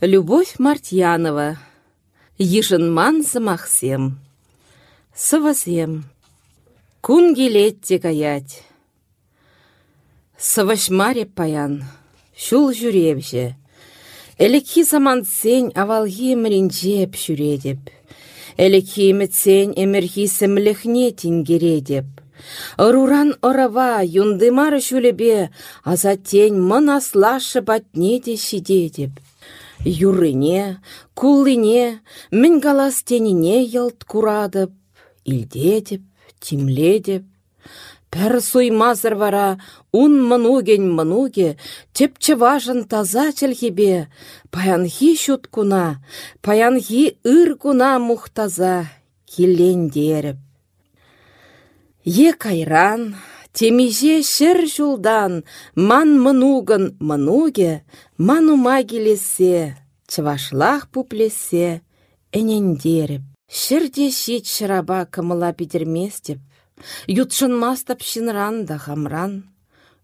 Любовь Мартьянова. Ешінман замахсем. Сывасем. Кун келетте каять. Сывашмаре паян. Шул жүревже. Элекхи заман сен авалхи мринчеп жүредеп. Элекхи сен эмерхи сімлехне тингередеп. Ыруран орава юндымар жүлебе, азаттен мын аслашы батне де шидедеп. Юрыне, куллине, мін галас тенине елт курадып, илдедіп, тимледіп. Пәр суймазыр вара, ун мынуген мынуге, тепче важын таза чілхебе, паянхи шут куна, паянхи ыр куна мухтаза, деріп. Е кайран, Темеже шыр жулдан, ман мынугын мынуге, манума келесе, чывашлах пуплесе, әнендеріп. Шырде шит шыраба кымыла підерместеп, ютшынмастап шинран да хамран.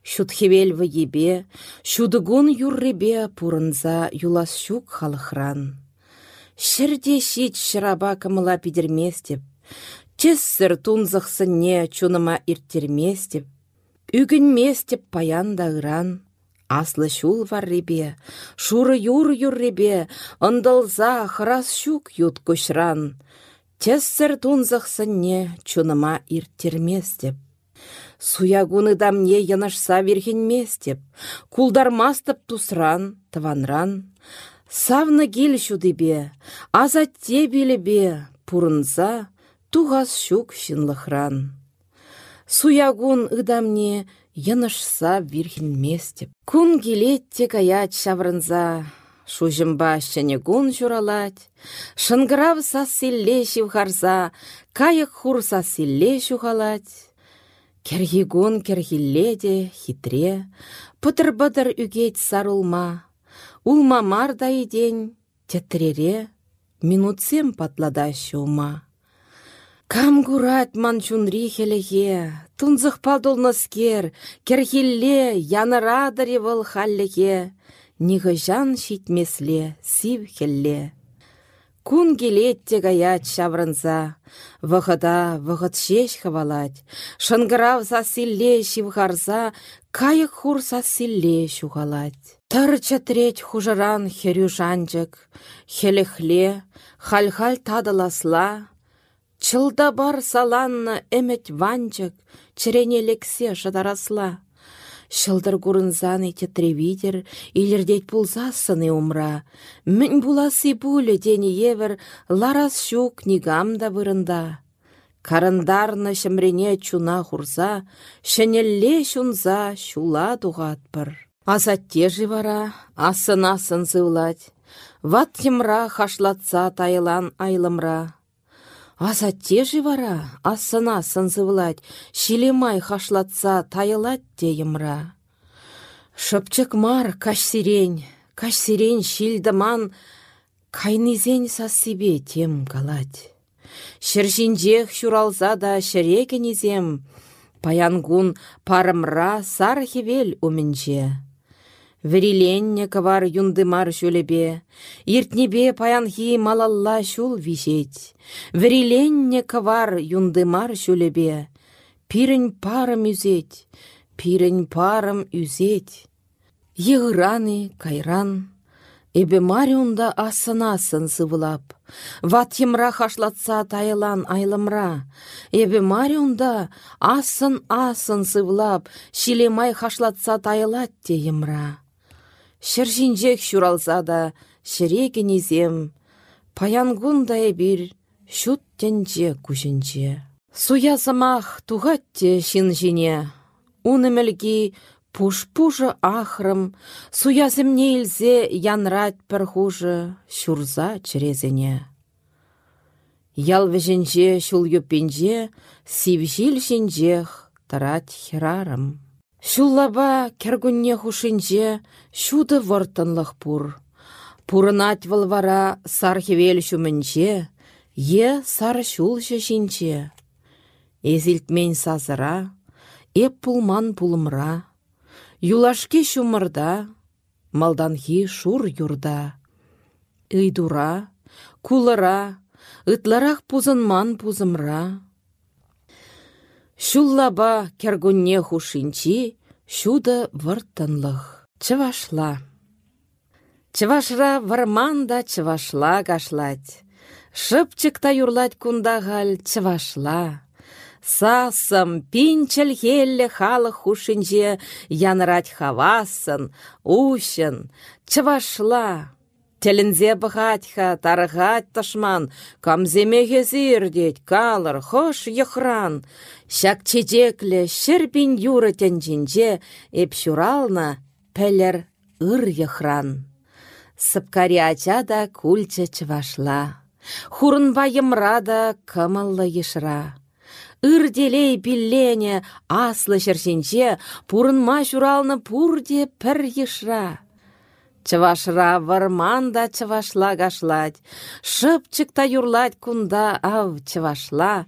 Шутхевел ебе, шудыгун юрребе пурынза юлас шук халықран. Шырде шит шыраба кымыла підерместеп, Чессір тунзықсыне чуныма ирттерместеп, үгінместеп паянда ыран. Аслы шул варребе, шуры юр юрребе, ындылза хырас шук ют күшран. Чессір тунзықсыне чуныма ирттерместеп. Суягуны дамне янашса верхенместеп, кулдармастып тусран, тыванран. Савны гел шудыбе, азатте билебе, пурынса, туғас щук шынлықран. Суягун ыдамне янышса местеп. Кун келетте каят шаврынза, шужымба гун журалать, шынгырав сасилле шивхарса, кайық хур сасилле шухалать. Кергигун кергилледе хитре, пытыр-быдыр үгет сарулма, улма марда идень, тетрере, минутсем патлада ума. Кам курать ман чунри хелеге, тунзых падулныскер, керхилле, янырадаре вăл халлеге, нихыжан шитмесле, сив хелле. Кун келетте гаят шаврынса, вăхыта вăхыт шеш хавалать, шынгырав сасилле шивхарса, кайык хур сасилле шухалать. Тыр чăтреть хужыран херюшанчык, хелехле, халь-халь тадыласла, Чылда бар саланна әмет ванчык, чірене лексе жадарасла. Шылдыр курынзаны тетревидер, илердет пулзасыны умра. Мін буласы булі дені евер, ларас шук нигамда вырында. Карындарны шымрене чуна хурза, шенелле шунза шула дуғатпыр. Азатте вара, асын-асын зывлать. Ват хашлатса тайылан айлымра. Азатте вара, асына сынзывылать, шилемай хашлатса тайылать дейімра. Шыпчык мар каш сирень, каш сирень шилдыман, кайнызен сасыбе тем галать. Шыржинжех шуралза да шірекенізем, паянгун парымра сар хевел умінже. Віриленне кавар юндымар жөлебе, Иртнебе паянхи малалла шул вижет. Віриленне кавар юндымар жөлебе, Пирін парым үзет, пирін парым үзет. Егыраны кайран, Эбе мариунда асын-асын сывылап, Ватйымра хашлатса тайылан айлымра, Эбе мариунда асын-асын сывылап, Шилемай хашлатса тайылат дейімра. Шыржинжек шуралса да, шірекенезем, паянгундай бір шуттенже күшінже. Суязымақ туғатте шин жіне, унымілгі пуш-пужы ахрым, суязымне илзе янрат пір хужы, шурза чірезіне. Ял вежінже шул юппенже, сивжил жінжех тарат херарым. Шуллаба кергунне хушинче шуды выртынлық пур. Пурынат вылвара сархевел шумінче, е сар шулшы шинче. Эзілтмен сазыра, эп пулман пулымра. Юлашке шумырда, малданхи шур юрда. ыйдура, кулыра, ытларах пузынман пузымра. Шуллаба кергунне хушинчи, шуда выртынлых. Чывашла. Чывашра варманда чывашла гашлать. Шыпчыкта юрлать кундагаль чывашла. Сасым пинчел хелле халық хушинче янрать хавасын, ущын, чывашла. Телінзе бұғатха, тарғат ташман, камземеге зирдет, калыр, хош йықран. Шак чечеклі, шірбін юры тенжінже, шурална, пәлір ыр йықран. Сыпкари ача да кульче чывашла. Хурынба йымрада кымыллы ешра. Үрделей биллене аслы шершенче, пурынма шуралны пурде пір ешра. Чывашра варман да чывашла гашлать. Шыпчыкта юрлать кунда ав чывашла.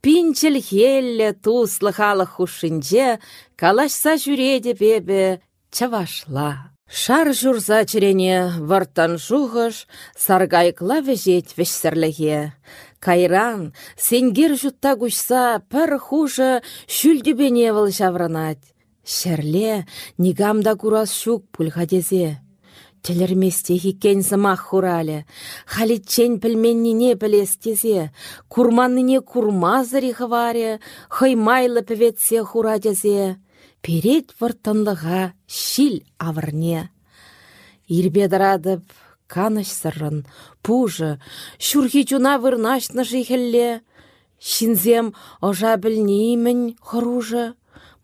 Пинчел хелле туслы халық хушинче, калашса жүреде бебе чывашла. Шар журза чирене вартан жуғыш, саргайкла вежет вешсірліге. Кайран, сенгер жұтта күшса, пір хужы шүлдібене выл жавранать. Шерле, нигамда курас шук пульхадезе. Телерместе хиккен зымақ хурале. Халитчен пілменніне білестезе. Курманныне курмазыры хываре. Хаймайлы піветсе хурадезе. Перет вұртынлыға шил авырне. Ирбедірадып, каныш сырын, пужы, шүрхи чуна вырнашны жихелле. Шинзем ожа білнеймін хұружы,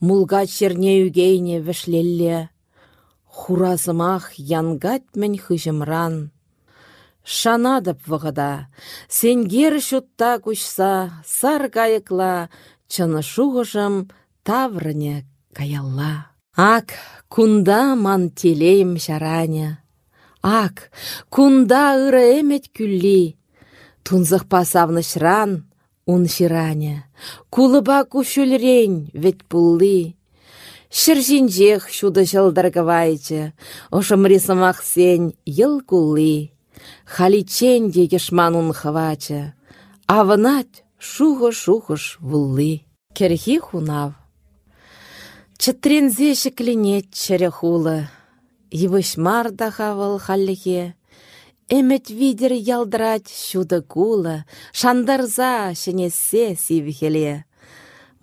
мулга черне үгейне вішлелле. Хуразымах янгат мен хыжымран. Шанадып вғыда, сенгер шутта күшса, сар кайықла, чыны шуғышым таврыне каялла. Ак, кунда ман телейім шараня. Ак, кунда ыры эмет күлли. Тунзық пасавны шран, ун шираня. Кулыба күшүлрень, вет пулли. Шыржинжех шуды жылдыргывайчы, ошымри сымақ сен йыл кулли. Халичен де ешманун хвачы, авынать шухы-шухыш вулли. Керхи хунав. Чытрензе шекленет чыры хулы, Ивыш марда хавыл халлихе, Эмет видер ялдрать шуды кулы, Шандарза шенесе сивхеле.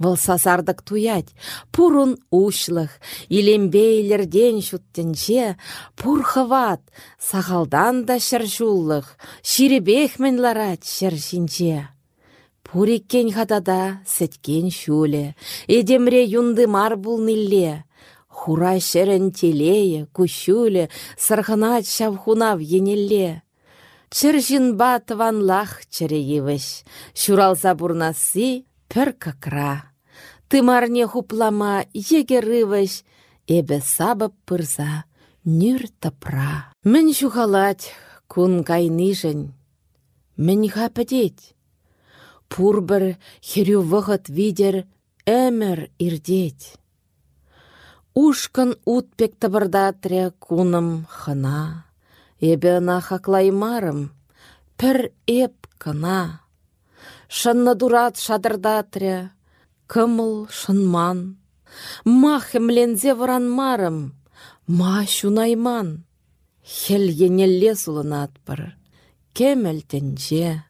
Вăл сасардык туять, пурун ушлых, илембейлерден шуттенче, пур хыват, сахалдан да çиребехмен ларать çр çинче. Пуриккен хатада сеткен шуле, эдемре юнды мар булнилле. Хура шерен телее, кущуле, сырхынат çавхунав енелле. Чӹр ба тыванлах чӹре шуралса бурнасы пір какра. Тымарне хуплама егерываш, эбе сабып пырса, нүр тапра. Мін шухалать, кун кайнышын. Мін хападеть. Пурбір херю вғыт видер, әмір ирдеть. Ушкан утпек табырдатря куным хына. Эбе ана хаклаймарым, пір эп кына. Шынны дурат шадырдатря, кымыл шынман. Ма хімлензе марым, ма шунайман. Хел енелле сулынатпыр, кемел тенже.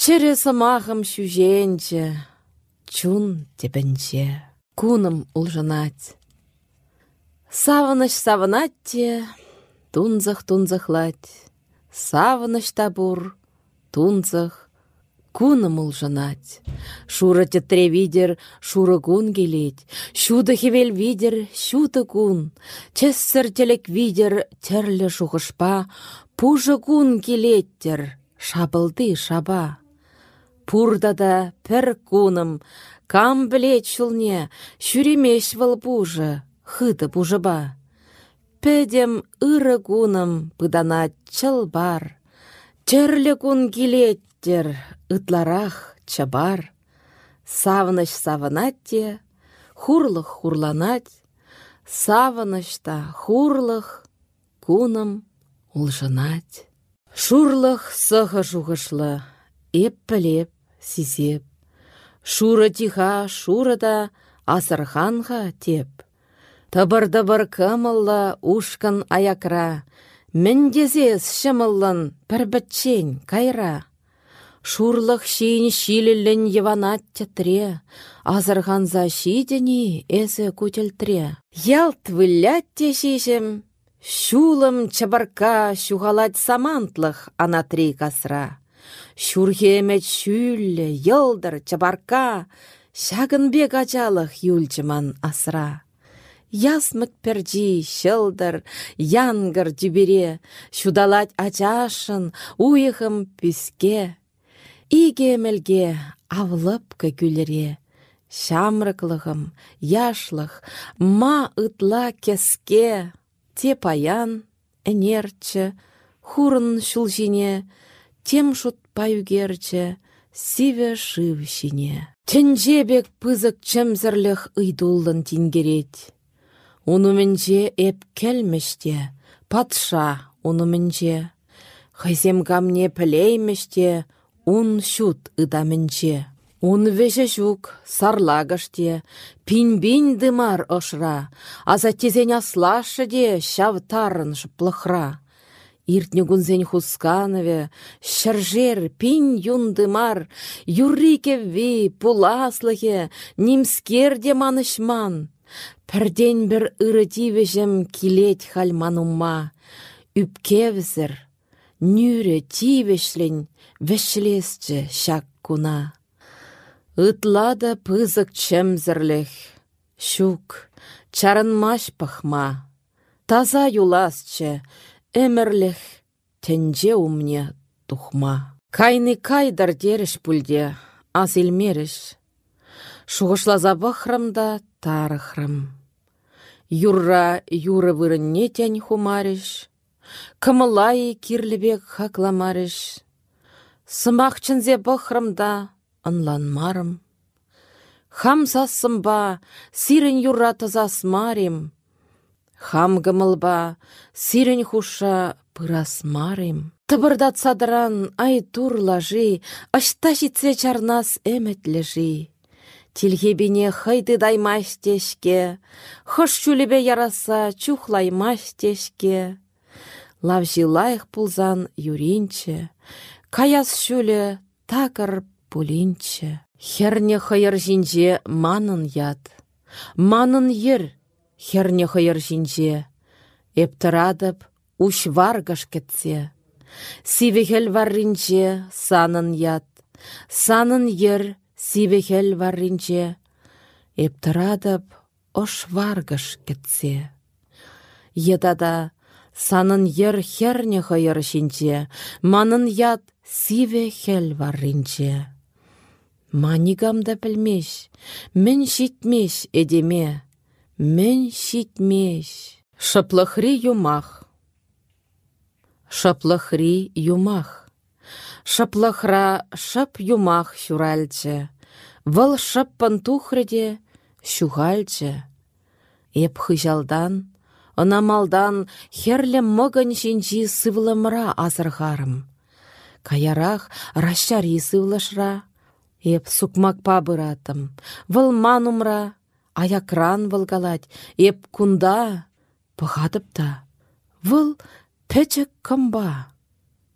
Чере самахым шүженче, чун тебенче, куным улжынать. Савыныш савынатте, тунзах тунзахлать. Савыныш табур, тунзах Куны мулжынать. Шура тетре видер, шура кун келет. Шуды хевел видер, шуды кун. Чессір телек видер, терлі шуғышпа. Пужы кун келеттер, шабылды шаба. Пурда да пір куным, кам білет шулне, шүремеш выл пужы, хыды пужыба. Ыры куным, пыдана чыл бар. Терлі кун келет, Тер ытларах чабар, савыныш савынатте, хурлых хурланать, савынышта хурлых куным улжынать. Шурлах сăхă шухышлă, эп пілеп, сизеп. Шуры тиха, шуры да, асырханға теп. Тыбыр-дыбыр кымыллы ушкын аякра, Міндезес шымыллын пір кайра. Шурлық шейін шилілін еванат тетре, азырғанза шидені әзі көтелтре. Ялт вылят те шешім, шулым чабарка шуғалать самантлық анатри касра. Шурхемет шүллі, йылдыр чабарка, бек ачалық юлчыман асра. Ясмык перджи, шылдыр, янгыр дюбере, Шудалать ачашын, уйықым пүске. Иге мелге авлыпкы күлере, Шамрыклығым, яшлық, ма ытла кеске, Те паян, энерчі, хурын шулжине, Тем шут паюгерчі, сиве шившине. Тенжебек пызык чемзірліх ыйдуллын тингерет. Унумменнче эп келмеште, патша унумменнче. Хайсем камне пілеймеште, ун шут ыдамменнче. Ун веше жук, сарлагаште, пинбин дымар ошра, аза тезен аслашы де шавтарын шыплықра. Иртне гунзен хусканове, шаржер, пин юндымар, юрике ви, пуласлыхе, нимскерде манышман. Пірден бір ырытивежім килет хальманума, үпкевзір, нүрі тивешлін вешлесчі шак куна. Ытлада пызык чемзірліх, щук, чарынмаш пахма, таза юласчы, әмірліх, тенже умне тухма. Кайны кайдар деріш пульде, аз илмеріш. Шуғышлаза бахрымда тарыхрым. Юрра юры вырынне тянь хумариш, Кымылай кирлебек хакламариш. Сымақ чынзе бұқрымда ынланмарым. Хам сасымба, сирен юрра тазасмарим. Хам гымылба, сирен хуша пырасмарим. Тыбырдат садыран ай турлажи, ашта житсе чарнас лежи. Тилхебине хайды даймаш тешке, Хыш чулебе яраса чухлаймаш тешке. Лавжи лайық пулзан юринче, Каяс шуле такыр пулинче. Херне хайыр жинже манын яд. Манын ер, херне хайыр жинже. Эптірадып, уш варгаш кетсе. Сивехел варринче санын яд. Санын ер, Сивехел варринче, Эптірадып, ош варгыш кетсе. Едада, санын ер херне хайыр шинче, манын яд сиве хел варринче. Манигамда пілмеш, мен шитмеш эдеме, мен шитмеш. Шаплахри юмах. Шаплахри юмах. Шаплахра шап юмах шуральче, Вăл шаппан тухрреде шухальче. Эп хыжалдан, ынамалдан херле мыгын шинчи сывлымра азыргарым. Каярах ращари сывлышра, Эп сукмак пабыратым, вăл манумра, аякран вăлгалать, эп кунда, пăхатып та. Вăл пӹчӹк кымба.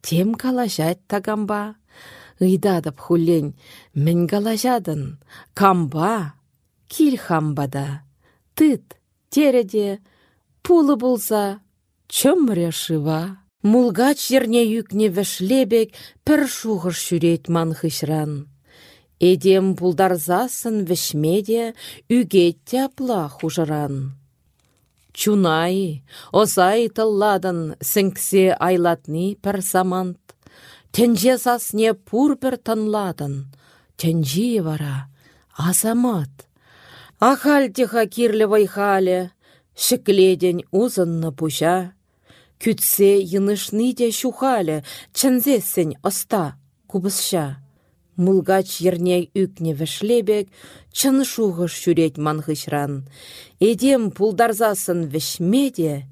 Тем калажать тагамба. Ыйдадып хуллен, мін калажадын, камба, кил хамбада. Тыт, тереде, пулы болса, чөмре шыва. Мулгач жерне юкне вәшлебек пір шуғыр шүрет манхышран. Эдем пулдарзасын вешмеде үгет тяпла хужыран. Чунай, осай тылладын сіңксе айлатни пір самант. Тенже сасне пур бір тынладын, тенжи вара азамат. Ахаль теха кирлі вайхале, шікледен узынны пуша. Күтсе йынышны де шухале, чынзесін оста кубысша. Мулгач ерне үкне вішлебек, чын шуғыш шүрет манғышран. Эдем пулдарзасын вішмеде,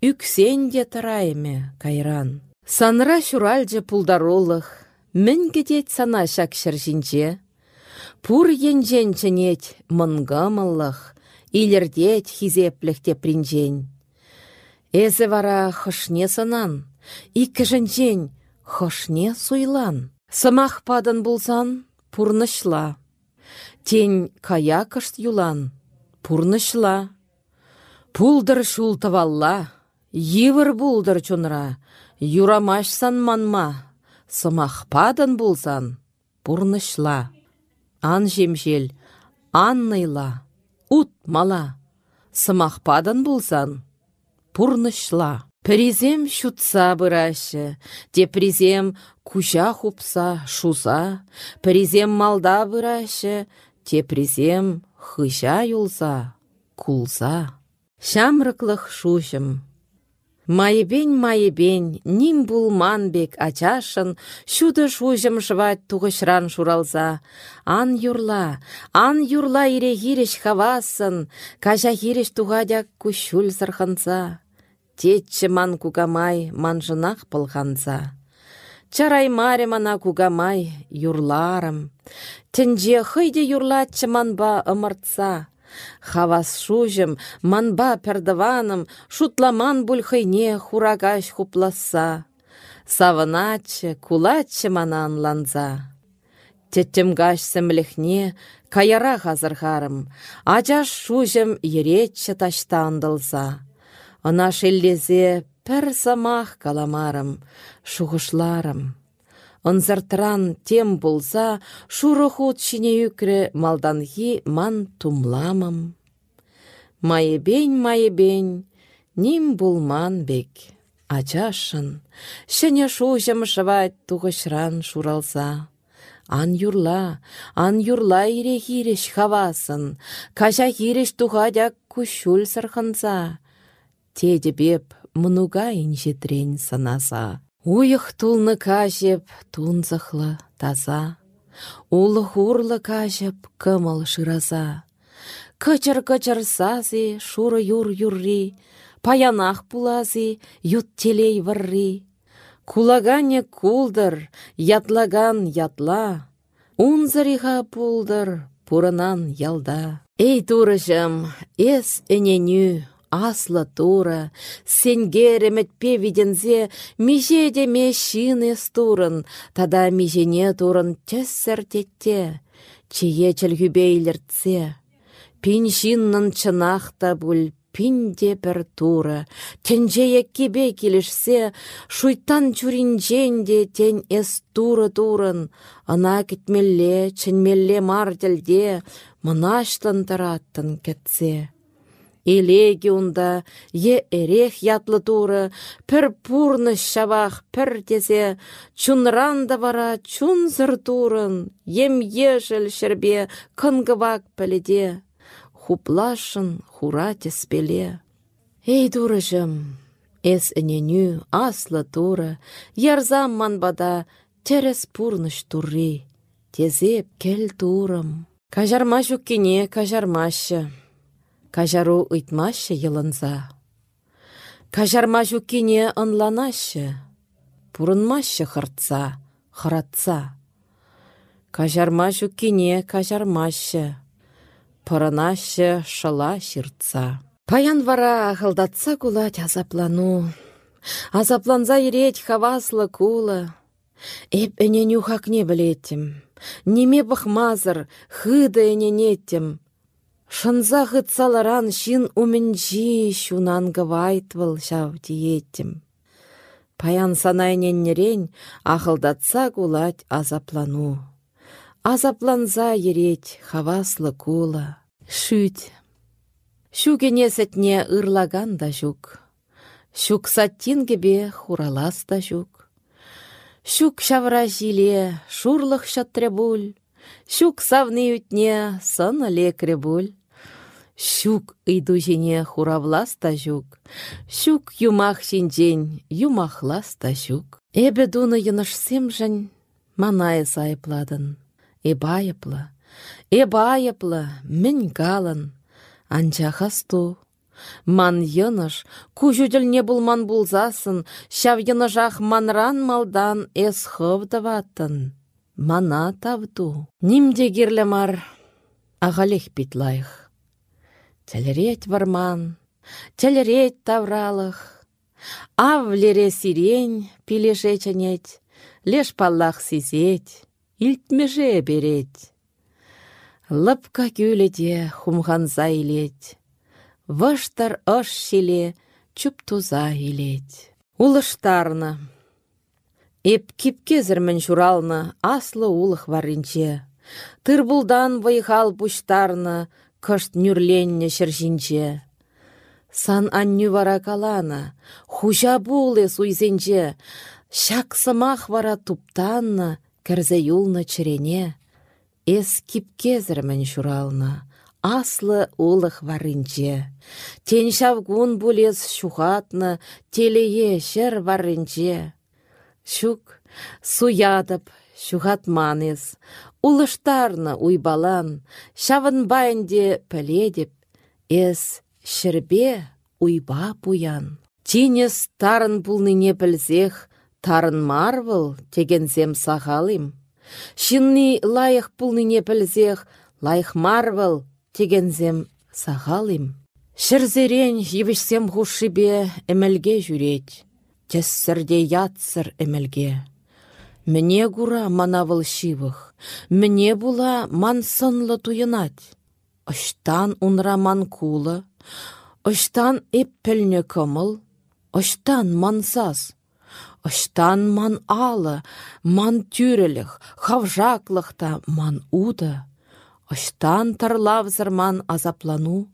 үксен де тұрайме кайран. Санра шуральжы пулдаролық, мін кедет сана шак шыржинже. Пур енжен чынет мұнгамылық, илердет хизепліхте принжен. Эзі вара хышне санан, икі жінжен хышне суйлан. Сымақ падын булсан, пурнышла. Тень каякышт юлан, пурнышла. Пулдыр шул тавалла, йывыр булдыр чунра, юрамашсан манма, падын булсан, пурнышла. Ан жемжел, аннайла, ут мала, падын булсан, пурнышла. Призем шутса бұрашы, те призем куча хупса шуза, призем малда бұрашы, те призем хыжа юлза, кулза. Шамрыклых шушым. Майыбень, майыбень, ним булманбек ачашын, шуды шужым туғышран шуралза. Ан юрла, ан юрла ире хиреш хавасын, кажа хиреш туғадяк кушул сырханца. Тетче ман кугамай манжынақ пылғанса. Чарай мана кугамай юрларым. Тінже хыйде юрлатчы манба ымыртса. Хавас шужым, манба пердаваным, шутламан хыйне хурагаш хупласа. Савыначы, кулачы манан ланза. Теттем гаш сімліхне, каяра ғазырғарым, ажаш шужым еретчі таштандылса. Ына шеллезе пір самах каламарым, шуғышларым. Онзартыран тем болса, шуры худ шине үкірі малданхи ман тумламым. Майыбень, майыбень, ним булман бек. Ачашын, шене шужым шывать туғышран шуралса. Ан юрла, ан юрла ире хиреш хавасын, кажа хиреш туғадяк кушул сырхынса. Теде беп мұнуға инжетрен санаса. Уйық тулны кажеп тунзықлы таза. Улы хурлы кажеп кымыл шыраза. Кычыр-кычыр сази, шуры юр-юрри, пулази, ют телей варри. Кулагане кулдыр, ятлаган ятла, Унзариға пулдыр, пурынан ялда. Эй турыжым, эс эненю, аслы тура, сенгеремет видензе, меже де мешины стурын, тада межене тәссір тетте, чие чілгюбейлерце. Пиншиннын чынақта бүл, пинде пір тура, тенже кебе шуйтан чуринженде тен эс туры турын, ана кетмелле, чынмелле марділде, мұнаштан тараттын кетсе. Илеги унда, е эрех ятлы туры, пір пурны шабах пір тезе, чунранда вара чунзыр турын, ем ешіл шербе кынгывак піледе, хуплашын хура теспеле. Эй турыжым, эс эненю аслы туры, ярзам манбада терес пурныш турри, тезеп кел турым. Кажарма жүккене кажармашы. Кажару ыйтмашы йылынса. Кажарма жүккене ынланашы. Пурынмашы хыртса, хыратса. Кажарма жүккене кажармашы. Пырынашы шыла шыртса. Паян вара ағылдатса кулать азаплану. Азапланза иреть хаваслы кулы. Эп эненю хакне білетім. Неме бахмазыр, хыды эненеттім. Шынза саларан шин умінжи шунан гавайтвыл шав диеттім. Паян санайненнерен ахылдатса кулать азаплану. Азапланза ереть хаваслы кула. Шүт. Шүгене сәтне ырлаган да жүк. Шүк саттин гебе хуралас да жүк. Шүк шавра жиле шурлық шатребуль. Шүк савны үтне сын лекре буль. Щук ыйду хуравлас та жук. Щук юмах шинжен, юмахлас та жук. Эбе дуны йынышсем жын, манайы сайыпладын. Эбайыплы, эбайыплы, мін галын. Анча хасту, Ман йыныш, не булман булзасын, шав йынышах манран малдан эс хывдыватын. Мана тавду. Нимде гирлі мар, ағалех битлайх. Тәлірет варман, тәлірет тавралых. Авлере сирень пилеше чанет, леш паллах сизет, илтмеже берет. Лыпка кюледе хумханза илет. Ваштар аш шиле, чуп туза илет. Улыштарны. Эп кипкезірмін журалны, аслы улых варынче. Тырбулдан вайхал пуштарны, кышт нүрленне шыржинче. Сан анню вара калана, хужа булы суйзенче, шак сымах вара туптанны, кірзе юлны чірене. Эс кипкезірмін журалны, аслы улых варынче. Тен шавгун булес шухатны, телее шер варынче. Шук, суядып, шухатманес, улыштарны уйбалан, шавын байынде піледіп, эс шірбе уйба пуян. Тинес тарын пулныне пілзех, тарын марвыл тегензем сағалым. Шинни лайық пулныне пілзех, лайық марвыл тегензем сағалым. Шырзерен евішсем хушибе әмәлге жүрет, Тессірде ятсыр әмәлге. Мне гура манавыл шивых, мне була ман сынлы туйынать. Оштан унра ман кулы, оштан эппелне кымыл, оштан мансас. Оштан ман алы, ман тюреліх, хавжаклықта ман уды. Оштан тарлавзыр ман азаплану,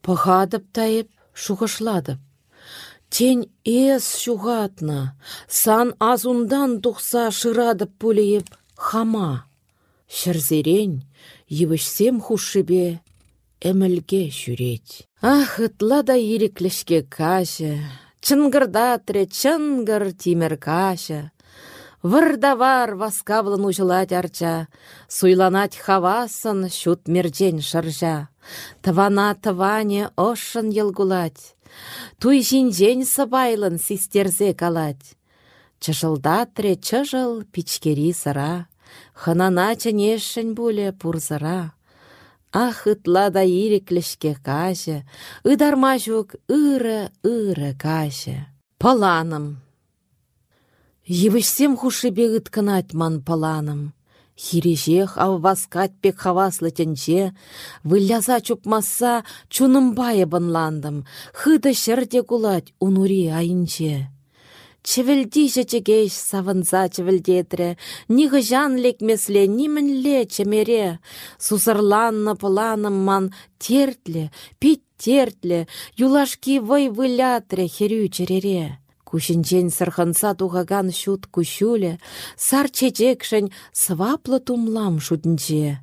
Пăхатăп тайып шухышладып. Тень эс шуғатна, сан азундан тухса шырадып пулейіп хама. Шырзерен, евішсем хушшыбе әмілге жүрет. Ах, ытла да иреклішке кашы, чынгырда тре чынгыр тимер кашы. Вырдавар васкавлын ужылать арча, суйланать хавасын шут мерджен шыржа. Тывана тыване ошын елгулать, туй жинжен сыбайлын систерзе калать. Чыжылдатре чыжыл пичкери сыра, хынана чынешшін буле пурзыра. Ах, ытла да иреклішке каже, ыдарма жүк ыры-ыры каже. Паланым. Евішсем хушыбе ыткынать ман паланым. Хирежех авваскать пек хаваслы тенче, выляза чупмаса чунымбайы бынландым, хыды шырде кулать унури айынче. Чевелдише чегеш савынса чевелдетре, нихы жан лекмесле, нимінле чемере. Сусырланны пыланым ман тертле, пит тертле, юлашки вой вылятре херю черере. Кушинчен сырхынса туғаган шут кушуле, сар чечекшін сваплы тумлам шутнче.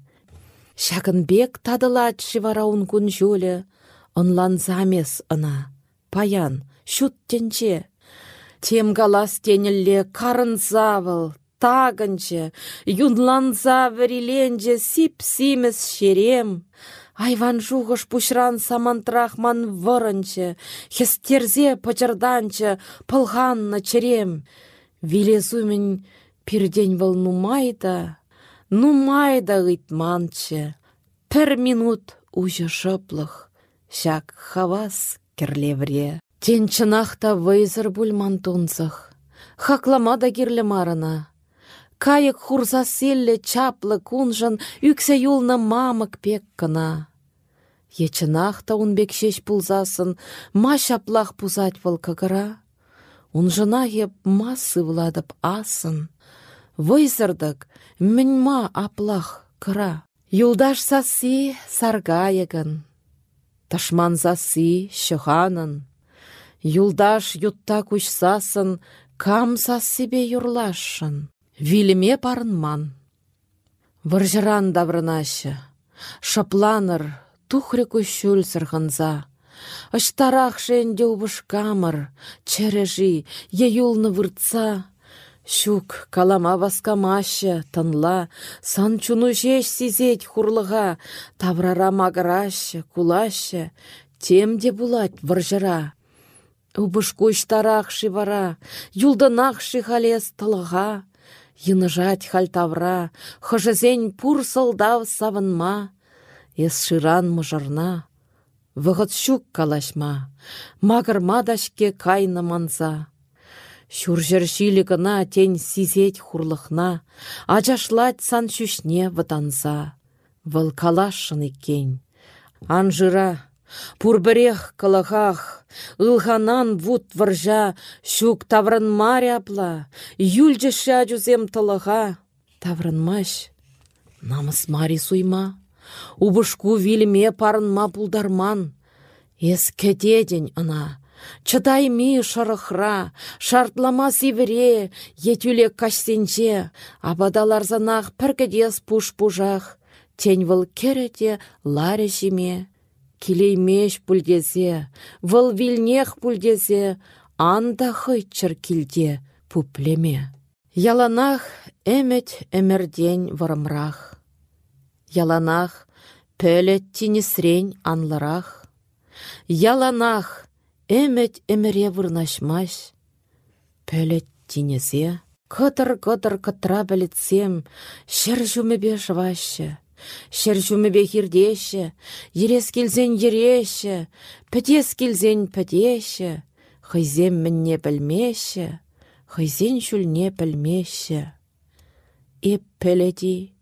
бек тадылат шивараун күн жуле, онлан замес ына, паян, шут тенче. Тем галас тенілле карын завыл, тагынче, юнланза віриленже сип-симес шерем, Айван жуғыш пушран самантрахман вырынчы, хестерзе пачырданчы, пылғанны черем. Вилезумен пирдень выл нумайда, нумайда ыйтманчы. Пір минут уже шыплых, шак хавас керлевре. Тен чынақта вайзыр бульман тунсах, хакламада кирлі марына. Кайык хурса селле чаплы кунжын үксе юлны мамык пек кына. Ечынах та унбек шеш пулзасын, ма шаплах пузать вăл кăкăра. Унжына еп масы владып асын. Вăйсырдык мӹнь ма аплах кыра. Юлдаш саси саргайыгын. Ташман саси шыханын. Юлдаш ютта кучсасын, кам сассипе юрлашшын. Виліме парынман. Выржыран даврынашы. Шапланыр, тухры күшүл сырғынза. Аштарақ шенде убыш камыр, чережи, еюлны выртса. Щук калама васкамашы, тынла, сан чуну жеш сизет хурлыға, таврара магырашы, кулашы, Темде булать варжыра. Убышкуш тарах шивара, юлданах шихалес тылыға. Йыныжать хальтавра, хыжызень пур сылдав савынма. Ес шыран мұжырна. Вғыт щук калашма, магырма дашке кайны манса. Шилі гына тень сизет хурлықна, ажашлать сан шүшне ватанса. Вăл калашшын. Анжыра, пурбірех калахах, ылханан вут варжа, щук таврын маряпла, юльче шаджузем талаха. Таврынмаш, намыс мари суйма. Убышку вилме парынма пулдарман. Эс кәтеден ына. Чытайми шырықра, шартлама сивре, етюле кашсенче, абадаларзанах піркедес пуш-пужах, тень выл керете. Килеймеш пульдезе, выл вилнех пульдезе, анда хыйтчыр килде пуплеме. Яланах эмет эмердень варымрах. Яланах пөлет тинесрень анларах. Яланах эмет эмере вырнашмаш. Пөлет тинезе, кытыр-кытыр кытра білітсем, шыр жүмебе жывашы. Жүмебе хирдеші, ерес келзен ереші, пәдес келзен пәдеші, хызем мінне білмеші, хызен жүлне білмеші. Эп пөледи,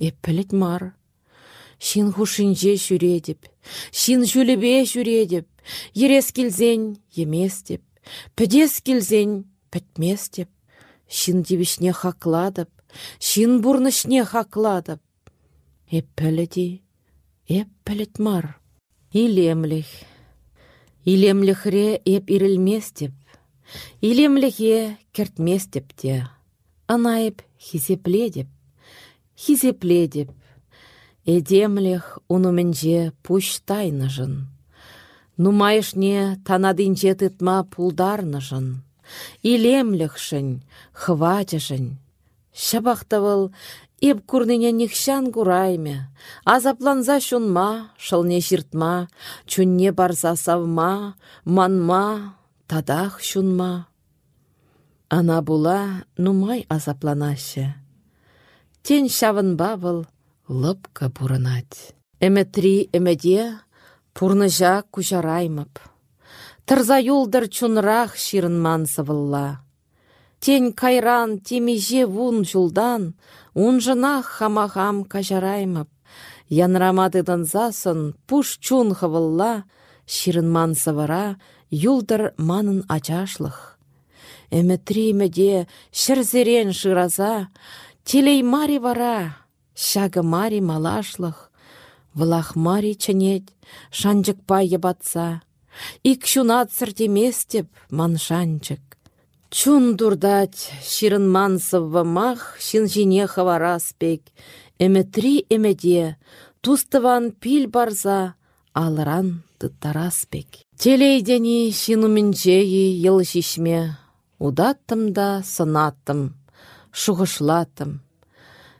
Эппілік мар. Шин хушинже шүредіп, шин жүлібе шүредіп, ерес келзен еместеп, пөдес келзен пітместеп, шин дебішне хақладып, шин бұрнышне хақладып. Эппіліді, эппіліт мар. Илемліх. Илемліхре еп ирілместеп, илемліхе кертместеп те. Анайып хизепледеп, хизепледеп. Эдемлех унуменже пуш тайныжын. Нумайышне танадинче тытма пулдарныжын. Илемлехшін, хватяшын. Шабақтавыл еп курныне нихшан курайме. Азапланза шунма, шылне жиртма, чунне барса савма, манма, тадах шунма. Ана була нумай азапланашы. Тен шавынба был лыпка пурынать. Эметри эмеде пурныжа кучараймып. Тырза юлдыр чунрах ширынман сывылла. Тень кайран темеже вун жулдан, унжынах хамахам кажараймып. Янрамадыдын засын пуш чун хывылла, ширынман сывыра, юлдыр манын ачашлых. Эметри эмеде шырзерен шыраза, Телей мари вара, шагы мари малашлых, Влах мари чынет, шанчык пай ебатса, Ик шунат сіртеместеп маншанчык. Чун дурдать, ширын мансывва мах, шин жине хавараспек, Эметри эмеде, тустыван пил барза, алыран тыттараспек. Телейдені шинуменчеyi йыл шишме, удаттым да сынаттым шуғышлатым.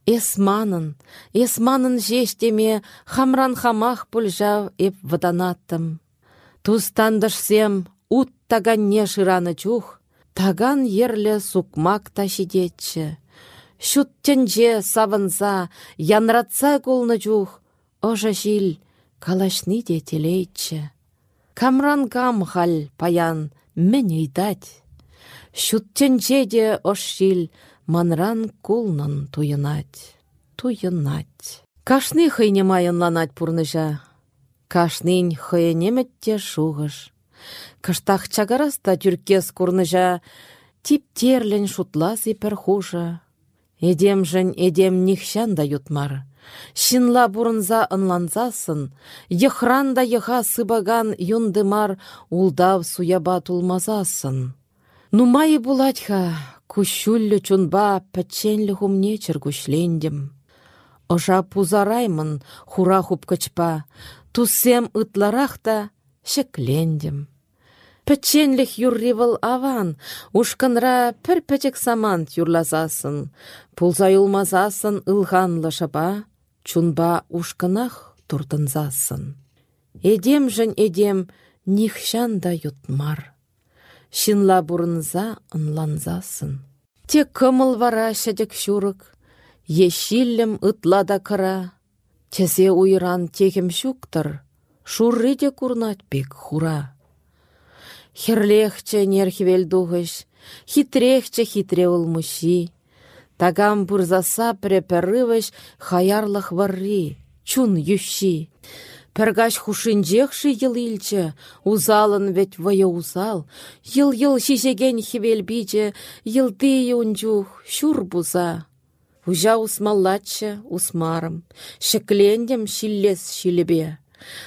Эсманын, эсманын жештеме, хамран хамах пульжав эп ваданаттым. Тустандышсем ут не шыраны чух, таган ерлі сукмак ташидетчі. Шуттенже савынса, янратса кулны чух, ожа жил, калашны де. Камран кам хал паян, мен ыйтать. Шуттенже де ош жил, манран кулнан туйынать, туйынать. Кашны хыйне майынланать пурныжа. Кашнын хыйынеметте шуғыш. Кыштах чагараста тюркес курныжа, терлен шутлас ипер. Эдем жын эдем нихшан да ютмар. Шинла бурынза ынланзасын, йхранда йыха сыбаган юндымар улдав суяба тулмазасын. Нумайы булатьха, Кущуллю чунба пәтченлі хумне чергушлендем. Ожа пузараймын хура хупкачпа, туссем ытларах та Пәтченліх юрривыл аван, ушканра пір пәчек самант юрлазасын, пулза юлмазасын ылғанлы шапа, чунба ушканах туртынзасын. Эдем жын эдем нихшан да ютмар. Шинла бурынза ынланзасын. Тек кымыл вара шәдік шурык, ешиллім ытлада кыра. Чезе уйран тегім шуктыр, шурры де курнат бек хура. Херлехче нерхвел дуғыш, хитрехче хитре улмыши. Тагам бұрзаса препірывыш хаярлық варри, чун ющи. Пәргаш хушинжекші йыл илчі, узалын вет вая узал. Йыл-йыл шишеген хевел бічі, йылды унчух, шур буза. Ужа усмаллатчы усмарым, шеклендем шиллес шилебе.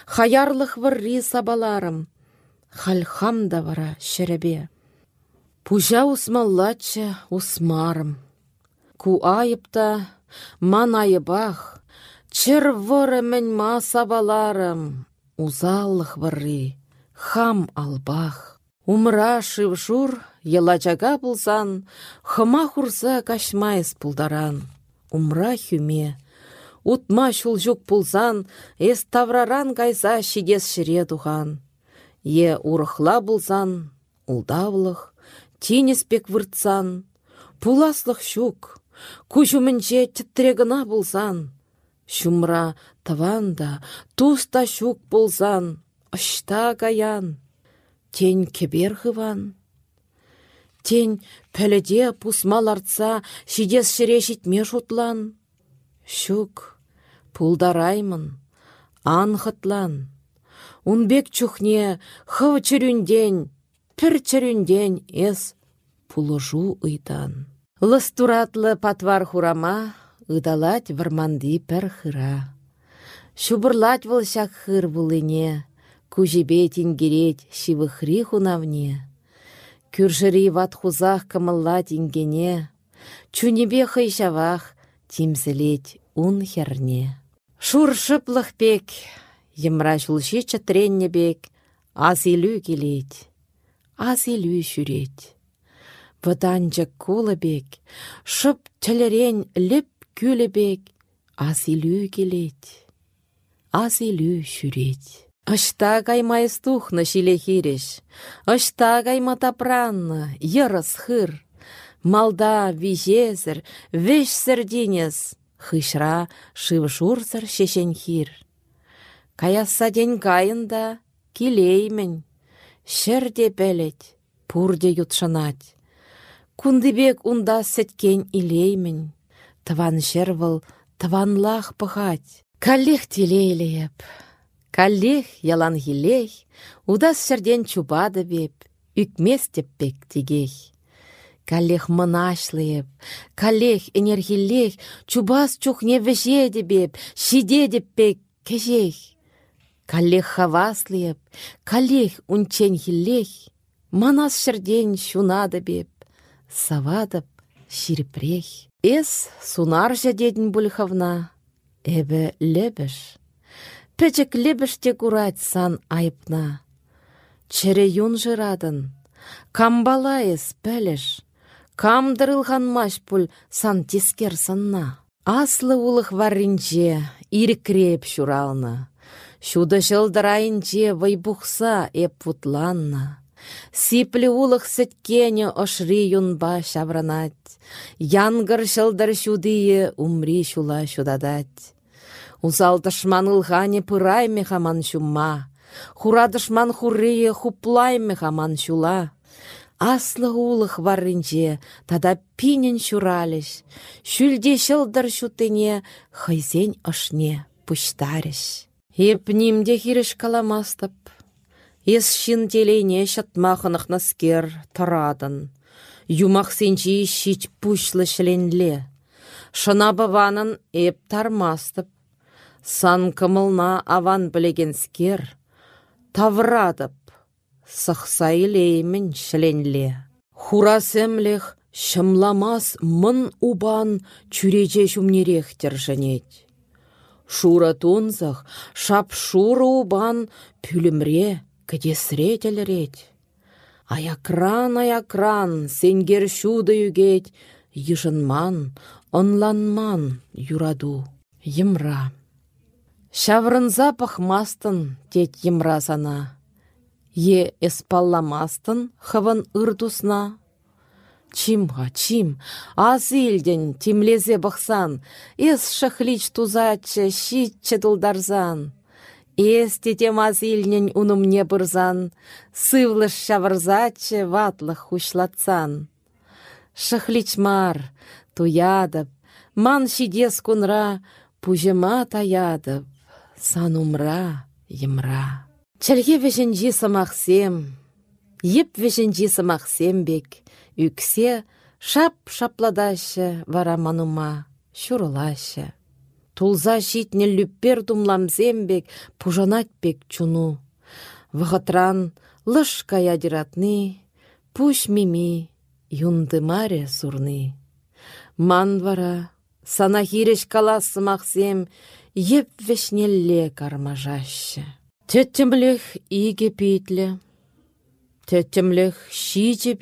Хаярлық варри сабаларым, хальхам да вара шеребе. Пужа усмаллатчы усмарым. Ку айыпта, ман айыбах, чыр выры мен ма сабаларым. Узаллық хам албах. Умра шывшур, елачага булсан, хыма хурса кашмайс пулдаран. Умра хюме, утма шулжук пулсан, эс тавраран кайса шидес шире тухан. Е урыхла булсан, улдавлық, тенеспек выртсан, пуласлық шук, күшумінче тіттірегіна булсан. Шумра таванда, туста шук булсан, ышта каян. Тень кебер хыван. Тень пәледе пусмаларца шидес шіре житме шутлан. Шук, пулдараймын, анхытлан. Унбек чухне хыв чырюнден, пір эс пулыжу ыйтан. Лыстуратлы патвар хурама, ыдалать варманди пір хыра. Шубырлать выл хыр вулыне, кужебе тингереть шивыхри хунавне. Күржіри ват хузах кымылла тингене, чунебе хыйшавах тимзелеть ун херне. Шур шыплых пек, Емра шулши чатренне бек, аз илю келет, аз илю. Вăданчăк кулы бек, шып тілерен ліп күлі бек, аз илю келет, аз илю шүрет. Ашта каймай стухнă шиле хиреш, йырыс хыр. Малда вижезір, веш сірденес, хышра шыв шурсыр шешен хир. Каясса ден кайында, килеймін. Шерде бәлет, пурде ютшанать. Кундыбек унда сеткен илеймін. Таван шервыл, таванлах пыхать. Каллех тилейлеп. Каллех ялан хилех, удас серден чубады беп, үкмес теппек тегех. Каллех мынашлыеп, каллех энергилех, чубас чухне вешеде беп, шиде пек кежех. Каллех хаваслыеп, каллех унчен хиллех, манас шерден шунады беп, савадып ширпрех. Эс сунар жадедін бұлхавна, эбі лебіш. Пәчік лебіште курать сан айпна. Чере юн жырадын, камбала эс пәліш, маш сан тискер санна. Аслы улық варринче, иркреп шурална. Шуды жылдырайынче вайбухса эп путланна. Сиплі улық сеткене ошри юнба шавранать. Янгыр шылдар шудые умри шула шудадать. Узал дышман ылғане пырайме хаман шумма. Хура дышман хуррие хуплайме хаман шула. Аслы улық варринче, тада пинен шуралеш. Шүлде шылдар шутыне, хайзен ошне пуштареш. Епнимде хиреш каламастып. Ес шин телейне шатмахынық наскер тарадын. Юмақ сенчи шич пушлы шленле. Шына баванын еп тармастып. Сан кымылна аван білегенскер. Таврадып сықса илеймін шіленле. Хура сәмлех шымламас мын убан чүреже жүмнерехтер жынет. Шура тунзах шап шура убан пүлімре кәдесре телерет. Аякран, аякран, сенгер шуды югет, онланман юраду, емра. Шаврынза пахмастын тет емразана. Е эспалламастын хывын ырдусна. Чимға, чим, аз илден тимлезе бақсан, ес шахлич тузачы, щитче дылдарзан. Ес тетем аз илнен унымне бұрзан, сывлыш шавырзачы ватлых хушлатсан. Шахлич мар, туядып, ман шидес кунра, пужема таядып, санумра, емра. Чәлге вешенжі самақсем, еп вешенжі самақсем бек, Үксе шап шапладашы вара манума, шурылашы. Тулза житне люппер думламзембек, пужанатпек чуну. Вғытран лышка ядиратны, пуш мими, юндымаре сурны. Ман вара, сана хиреш еп вешнелле кармажашы. Теттімліх иге пейтлі, теттімліх шиже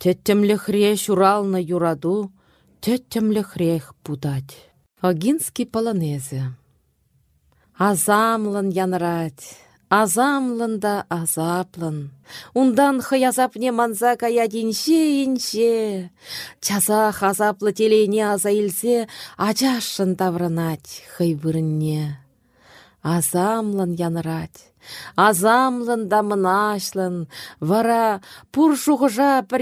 пейтлі. Теттемлехре шурална юраду, теттемлехрех пудать. Агинский полонезе. Азамлан янрать, азамлан да азаплан. Ундан хыязапне манза кая динше инше. Часа хазаплы телене аза илсе, ачашын тавранать хый Азамлан янрать. Азамлын да мынашлын, вара пур шухыжа пір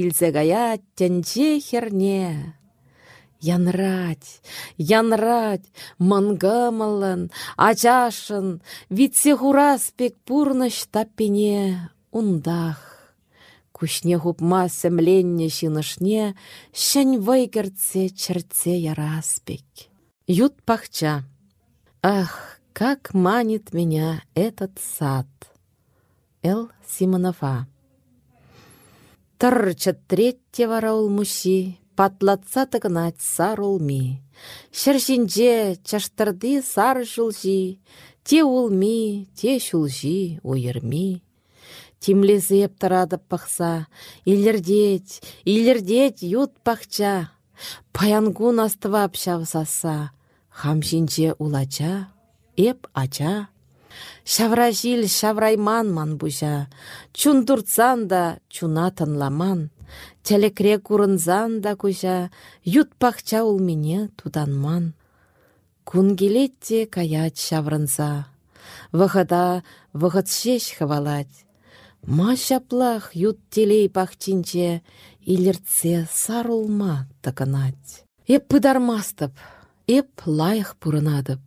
илзе гаят тенче херне. Янрать, янрать, мангамалын, ачашын, витсе хураспек пурныш таппене, ундах. Кушне хупма сәмленне шинышне, шән вайгерце чәртсе яраспек. Ют пахча. Ах, как манит меня этот сад. Эл Симонова. Тырчат третье вара улмущи, патлатса тыгнать сар улми. Шершинже чаштырды сар шулжи, те улми, те шулжи, уйырми. Тимлезеп тұрады пақса, илердеть, илердеть ют пақча. Паянгун астыва саса, хамшинче улача, эп ача. Ман бужа, чун турцан да чуна тынламан. Телекре курынзан да ют пахча ул мене туданман. Кунгелетте каят шаврынза, вăхăта вăхăтшеш хывалать. Ма çаплах ют телей пахчинче, илерце сарулма тăкăнать. Эп пыдармастып, эп лайық пурынадып.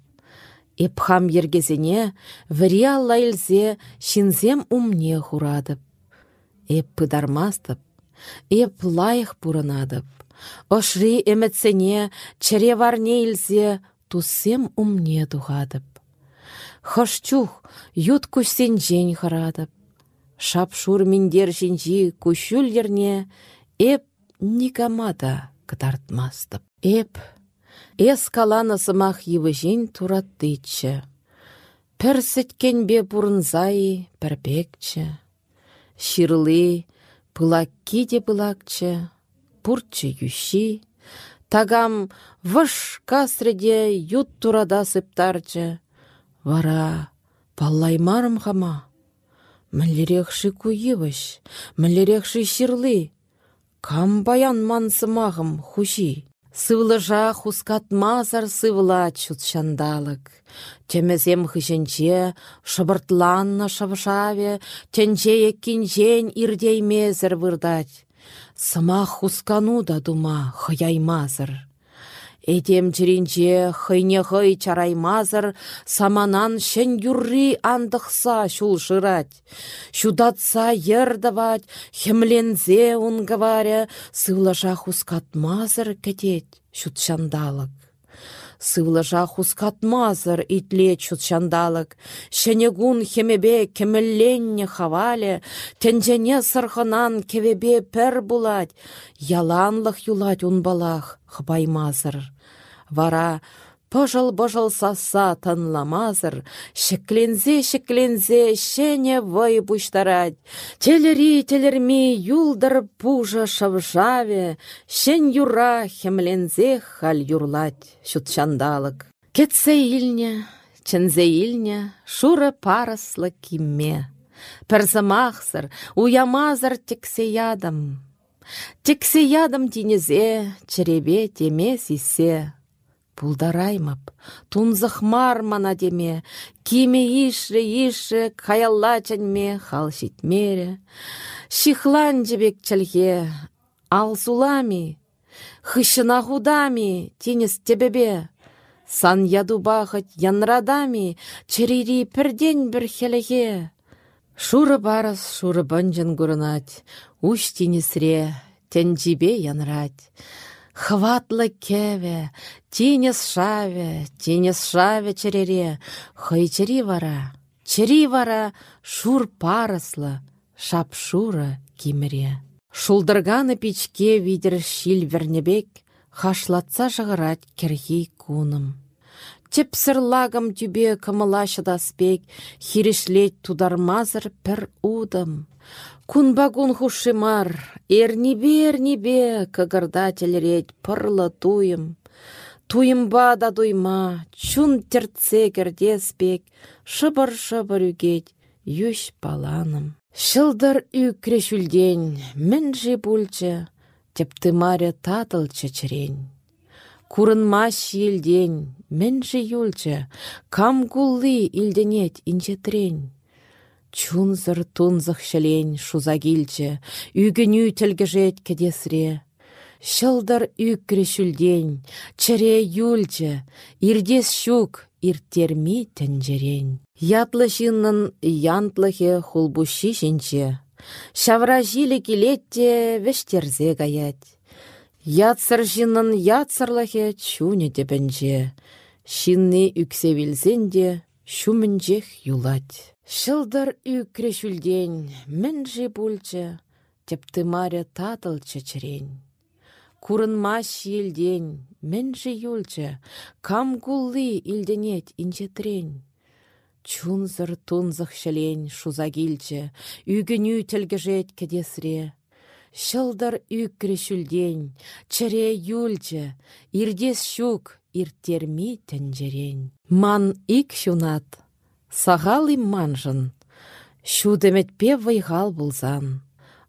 Эпхам ергезене віре алла илзе шинзем умне хурадып. Эп пыдармастып, эп лайық пурынадып. Ошри эметсене чаре варне илзе туссем умне тухадып. Хошчух ют кусен жен харадып. Шапшур миндер жинжи кущул ерне эп никамада кытартмастып. Эп Эс каланы сымах евыжин тураттычче. Пір бе бұрынзай пірбекчі. Ширлы, пылакки де пылакчы, пурчы юши. Тагам вăш касреде ют турада сыптарчы. Вара паллаймарым хама. Міллерекші куйывыш, міллерекші ширлы. Кам баян мансымағым хуши. Сывлыжа хускатмазар сывла чутшандалык. Темезем хыженче, шыбыртланна шавшаве, тенче еккинчен ирдеймезір вырдать. Сыма хускану да дума хыяймазыр. Эдем чиринче хыйне хый чараймазыр, саманан шен юрри андықса шул шырать. Шудатса ердавать, хемлензе унгаваря, сывлаша хускатмазыр кетет, шутшандалык. Сывлаша хускатмазыр итле чутшандалык, шенегун хемебе кемелленне хавале, тенжене сырхынан кевебе пер булать, яланлых юлать унбалах хбаймазыр. Вара пожыл-божыл саса тынламазыр, шеклензе-шеклензе шене вой буштарать. Телери телерми юлдар пужа шавжаве, шен юра хемлензе халь юрлать, шутчандалык. Кетсе илне, чензе илне, шура парасла киме. Пәрзімақсыр, уямазыр тексе ядым. Тексе ядым тинезе, черебе теме сисе. Пулдараймап, тунзық мана деме, киме ишре ишре каялла чәнме хал шитмере. Шихлан жебек чәлге, ал сулами, хышына худами, тенес тебебе. Сан яду бағыт янрадами, черири пірден бір хелеге. Шуры барыс, шуры бынжын гурынать, уш тенесре, тенжибе янрать. Хватлы кеве, тинес шаве, тинес шаве черере, чери вара, чери вара, шур парыслы, шап шура кимере. Шулдырганы пичке видер шил вернебек, хашлатса жығырат керхей куным. Тепсірлагым тюбе кымыла шыдаспек, хирешлет тудармазыр пір удым. Кунба кун хушимар, эрнибе-эрнибе кыгырда телерет пырлы туйым. Туйымба да дуйма, чун терце кердеспек, шыбыр-шыбыр үгет, юш паланым. Шылдыр үкре шүлден, мін жи бульчы, тепті маре татыл чечерень. Курынма елден, мэнжі юлчы, кам гуллы илденет инчетрен. Чунзыр тунзық шелен шузагилчі, үгіню тілгіжет кедесре. Шылдар үккірі шүлден, чыре юлчы, ирдес шук, иртерми тәнжерен. Ятлы жиннын янтлыхе хулбуши жінче, Шавра жилі вештерзе гаять. Ятсыр жинын ятсырлахе чуне депенже. Шинны үксе вилзенде шумінжех юлать. Шылдар үкре шүлден, мінжі бұлчы, тепті маре татыл чечерен. Курынма елден, мінжі юлчы, кам гуллы илденет инчетрен. Чунзыр тунзық шелен шузагилче, үгіню тілгіжет кедесре. Шылдар үккірі шүлден, чыре юлчы, ирдес шук, иртерми тәнжерен. Ман ик шунат, сағал манжын, пе вайғал бұлзан.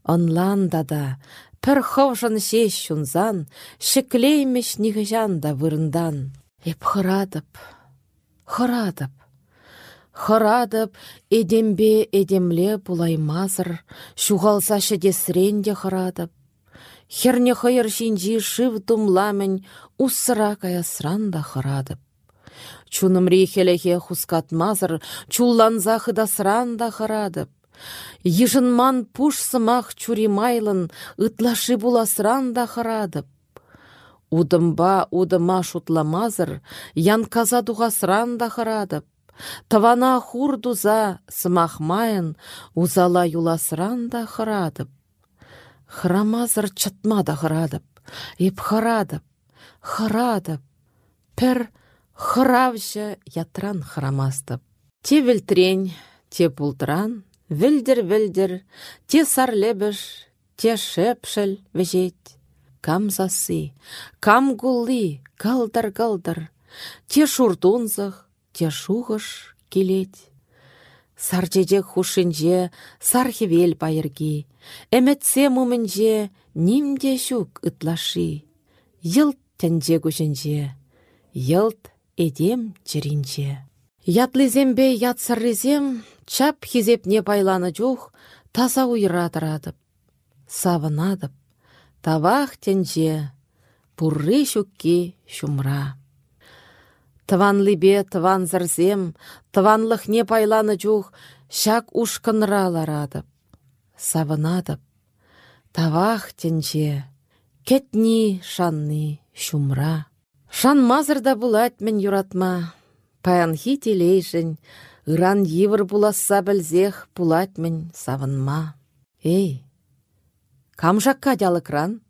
Онлан да, пір ховжын шеш шунзан, шіклеймеш нігіжан да вырындан. Еп хырадып, хырадып, Хырадып, эдембе эдемле булаймазыр, шуғалса шедесрен де хырадып. Херне хыйыр шинжи шыв тумламень, уссыра каясран да хырадып. Чунымри хелехе хускатмазыр, чулланза хыдасран да хырадып. Ежынман пуш сымақ чуримайлын, ытлашы буласран да хырадып. Удымба удыма шутламазыр, янказа дуғасран да хырадып. Тавана хурдуза сымахмайын, узала юласран да хырадып. Храмазыр чытма да хырадып, еп хырадып, хырадып. Пір хыравжы ятран хырамастып. Те вілтрен, те пултран, вілдір-вілдір, те сарлебіш, те шепшіл вежет. Кам засы, кам гулли, галдар-галдар, те шуртунзық, те шуғыш келет. Саржеже хушинже сархевел пайырги, әмәтсе мумінже нимде шук ытлаши. Йылт тәнже күшінже, йылт эдем черинже. Ятлызембе ятсыррезем, чап хизепне байланы жух, таза уйратырадып. Савынадып, тавах тәнже, пурры шукки шумра. Тыванлыбе тыванзырзем, не пайланы жух, шак ушкынра ларадып. Савынадып, тавах тенче, кетни шанны шумра. Шан мазырда булать мен юратма, паянхи телейшін, ыран йывыр буласса білзех булать мен савынма. Эй, кам жаккать алыкран?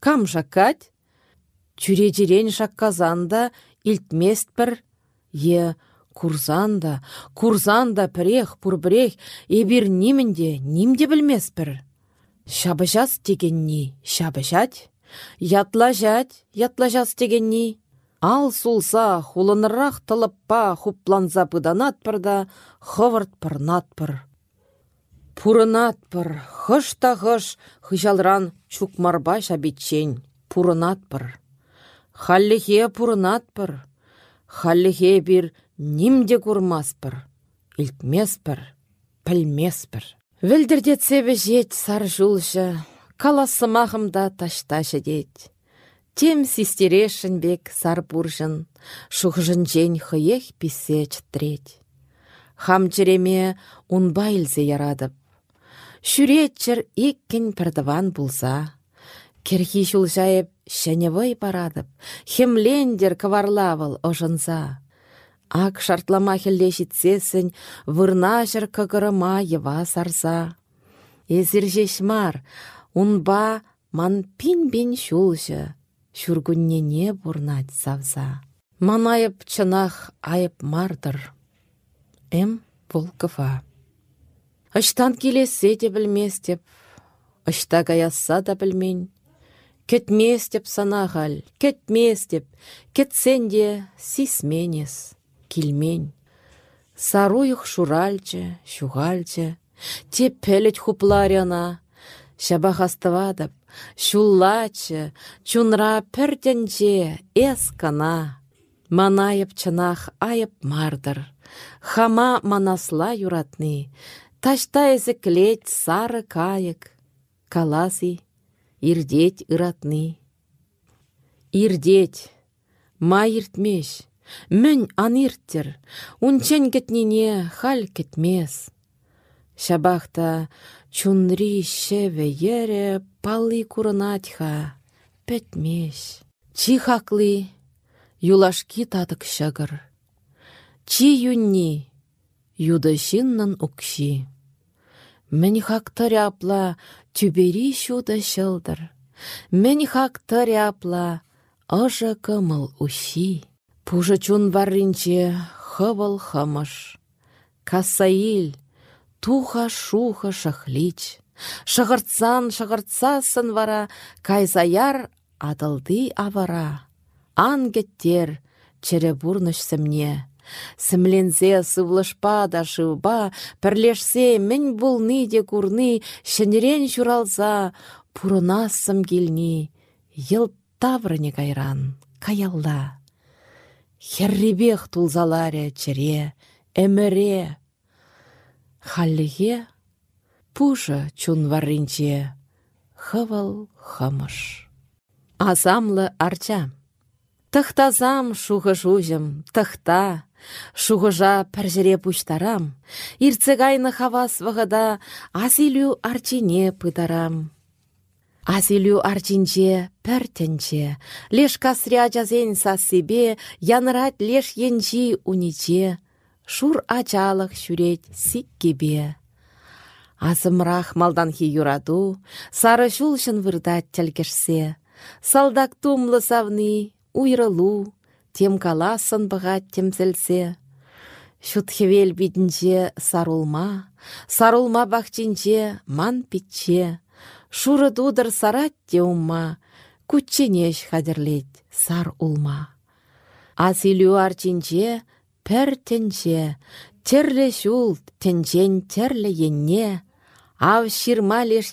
Кам жаккать? Чүре жирен шакказанда илтместпір, е курзанда, курзанда пірех, пурбірех, ебір нимінде, нимде білмеспір. Шабыжас дегенні, шабыжат, ятлажат, ятлажас дегенні. Ал сулса хулынырақ тылыппа хупланза пыданатпыр да, хывырт пырнатпыр. Пурынатпыр, хыш та хыш, хыжалран чукмарба шабитчен, пурынатпыр. Халлихе пурынатпыр, халлихе бір нимде курмаспыр, илтмеспір, пілмеспір. Вілдірде цебе жет сар жулжы, каласымағымда ташта жедет. Тем систерешін бек сар буржын, шухжын жен хыех писе чтреть. Хам череме унба илзе ярадып. Шүретчір иккен пірдіван булса. Керхи шулжайып шәневой парадып, хемлендер каварлавыл ожынса. Ак шартлама хелле житсесін, вырна жыр кығырыма ева сарса. Езір мар, унба ман пин-бин шулжы, не бурнать савза. Манайып чынах айып мардыр. Эм Волкова. Аштан келесе де білмес деп, ашта гаясса да білмен, кетмес деп санағал, кетмес деп, кетсен де сисменес килмень. Саруйық шуральче, шуғальче, те пәлет хупларяна, шаба хастывадып, шуллачы, чунра піртенче, эс кана. Манайып чынах айып мардыр, хама манасла юратны, ташта эзі клеть сары кайык, каласи, ирдеть ыратны. Ирдеть, ма Мін анирттер, унчен кетнене хал кетмес. Шабахта чунри шеве ере палы курынатха, петмеш. Чи хақлы, юлашки татык шагыр. Чи юнни, юдышиннан укши. Мен хактар апла тюбери шуда шылдыр. Мен хактар апла ажа кымыл. Пужа чун варринче хывыл хымыш. Касаил, туха шуха шахлич. Шығыртсан, шығыртсасын вара, кайзаяр адылды авара. Ангеттер, чере бурныш сімне. Сімлензе сывлышпа да шывба, пірлешсе мін булны де курны, шынерен журалза, пурынасым келні, ел таврыне кайран, каялла. Херрибех тулзаларе чере, эмере. Халлиге пужа чун варринче, хывал хамыш. Азамлы арча. Тахтазам жузем, тахта, шуғыжа пәржере пуштарам, ирцегайны хавас вғыда азилю арчине пыдарам. Азилю арчинче, пәртенче, леш касря жазен сасыбе, янрат леш енчи униче, шур ачалық шүрет сиккебе. Азымрақ малданхи юраду, сары шулшын вырдат тәлгешсе, салдак тумлы савны, уйрылу, каласын бұғат темзелсе. Шутхевел бидінче сарулма, сарулма бақчинче ман питче, Шуры сарат те умма, күтченеш хадірлет сар улма. Асилю арчинче, пір тенче, терлі шул тенчен терлі енне, Ав ширма леш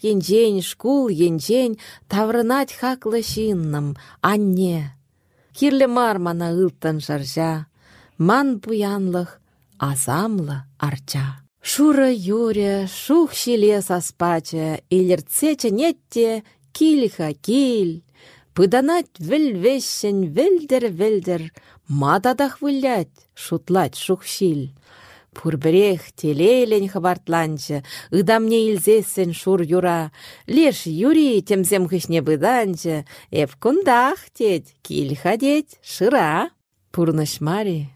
шкул енжен, таврынать хаклы шинным, анне. Кирлі мармана ылтын жаржа, ман буянлық, азамлы арча. Шура юре, шух шиле саспача, илерцече нетте, кильха киль. Пыданать віл-вешшін вілдер-вілдер, мададах вілять, шутлать шухшил. Пурбірех телейлен хабартланчы, ыдамне илзесен шур юра. Леш юри темзем хышне быданчы, кундах теть, кильха деть, шыра. Пурныш мари.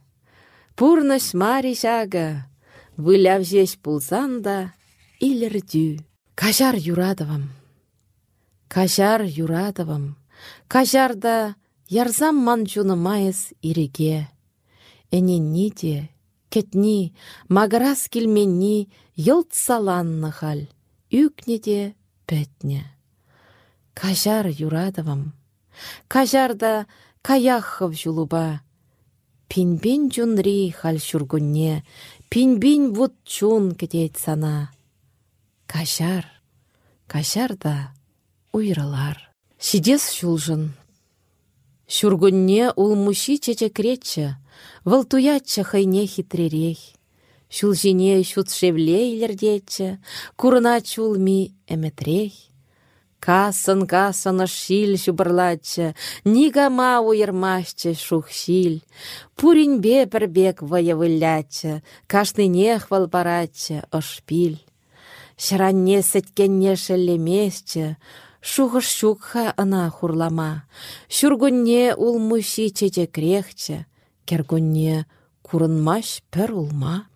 Выляв жеш пулсан да, илердю. Кажар юрадовам. Кажар юрадовам. Кажарда Ярзам ман майыз иреге. Эненни де, кетни, маграс келменни йылт саланны хал. Үкне де пәтне. Кажар юрадывым. Кажарда каяхов жулуба. Пинбин жунри хал шургунне, пинбин вуд чун кетет сана. Кажар, кажарда уйралар. Сидес шулжын. Шургунне улмуши чечекретчі, вылтуятчы хайне хитререй. Шулжине шутшевле илердетчі, курына чулми эметрей. Касын касын шил шубырлатчы, нигама уйырмашчы шухшил. Пуринбе пірбек ваявылятчы, кашныне хвалбаратчы ышпил. Шыранне сеткенне шеллемесчі, шухыш шукха ына хурлама. Шүргүнне улмуши чечекрехчі, кергунне курынмаш пір улма.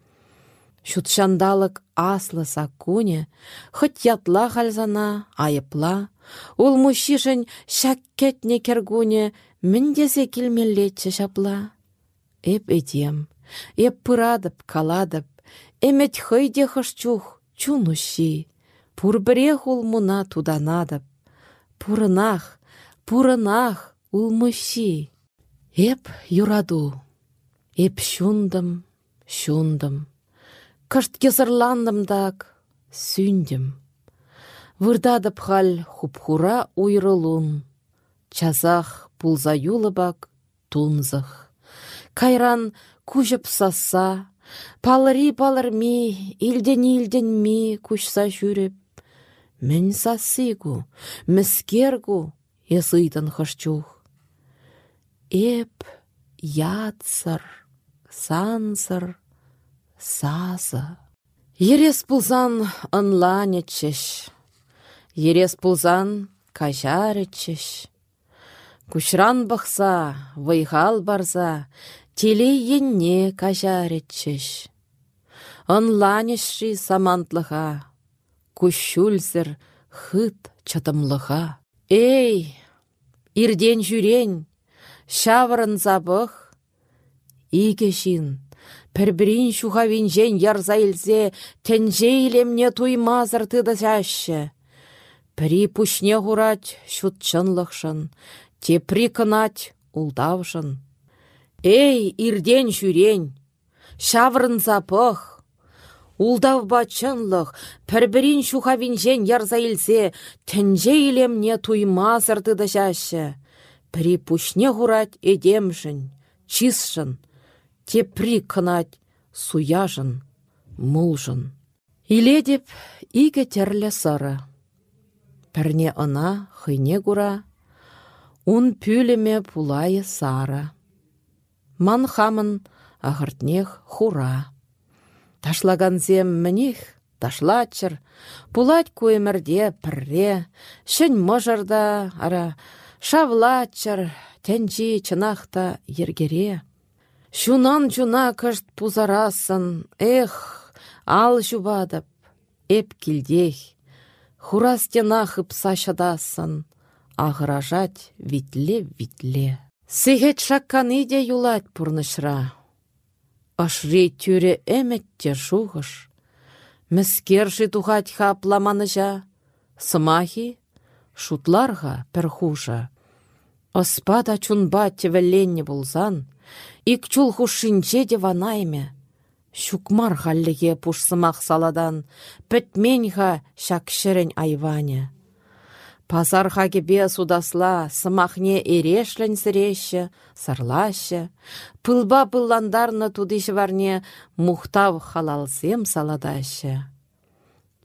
Шутшандалык аслы сакуне, хоть ятла хальзана, айыпла, ул мужчишін шәккетне кергуне міндесе келмелетчі шапла. Эп эдем, эп пырадып, каладып, эмет хыйде хышчух, чунущи, пурбірех ул муна туданадып, пурынах, пурынах ул мужчи. Эп юраду, эп шундым, шундым. Кышт кесырландымдак, сүндім. Вырдадып хал хупхура уйрылун. Чазах пулза юлыбак тунзых. Кайран кужып саса, палыри палырми, илден ми кушса жүріп. Мен сасигу, міскергу, есыйтын хышчух. Эп, ятсыр, сансыр, сазы. Ерес пулзан ынланечеш, ерес пулзан кажаречеш. Кушран бақса, вайхал барза, теле енне кажаречеш. Ынланешши самантлыға, кушшульзір хыт чатымлыға. Эй, ирден жүрен, шавырын забық, иге жин, Пірбірін шухавинжен ярза илзе, тәнже илемне туймазыр тыды жәші. Пірі пушне ғурать шутчынлықшын, улдавшын. Эй, ирден жүрен, шаврын запық, Улдав бачынлық, пірбірін шухавинжен ярза илзе, тәнже илемне туймазыр тыды жәші. Пірі пушне ғурать едемшін, чисшын, тепри кынать суяжын, мулжын. Иледеп иге терлі сыры. Пірне ына хыйне гура, ун пүлеме пулайы сары. Ман хамын ағыртнех хура. Ташлаганзем мінех ташлатчыр, пулать куемірде пірре, шын мұжырда ара шавлатчыр, тәнжи чынақта ергере. Шунан жуна кышт пузарасын, эх, ал жубадып, эп килдех. Хурастена хыпса шадасын, ағыражать витле-витле. Сехет шакканы де юлать пурнышра. Ашри тюре әмәтте шуғыш. Мәскерші тухать сымахи, шутларға пір хужа. Оспада чунба тевеленне болзан, Ик чул хушинче де ванайме. Шукмар халлеге пушсымақ саладан, пөтменха шакшырын айване. Пазар хагебе судасла, сымахне ерешлін сіреші, сарлашы, пылба пылландарны тудыш варне мухтав халалсем.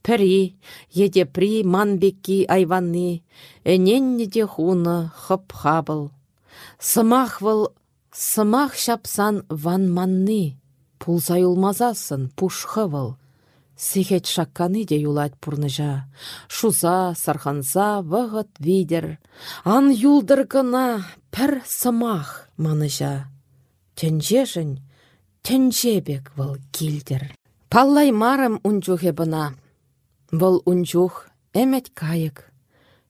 Пірі, еде при манбекки айванны, әненне де хуны хып хабыл. Сымақ выл Сымақ шапсан ван манны, пулса юлмазасын пушхывыл. Сехет шакканы де юлать пурныжа. Шуза, сарханса, вғыт видер. Ан юлдыргына пір сымақ маныжа. Тенжешін, тенжебек выл килдер. Паллай марым унчухе бына. Выл унчух әмет кайык.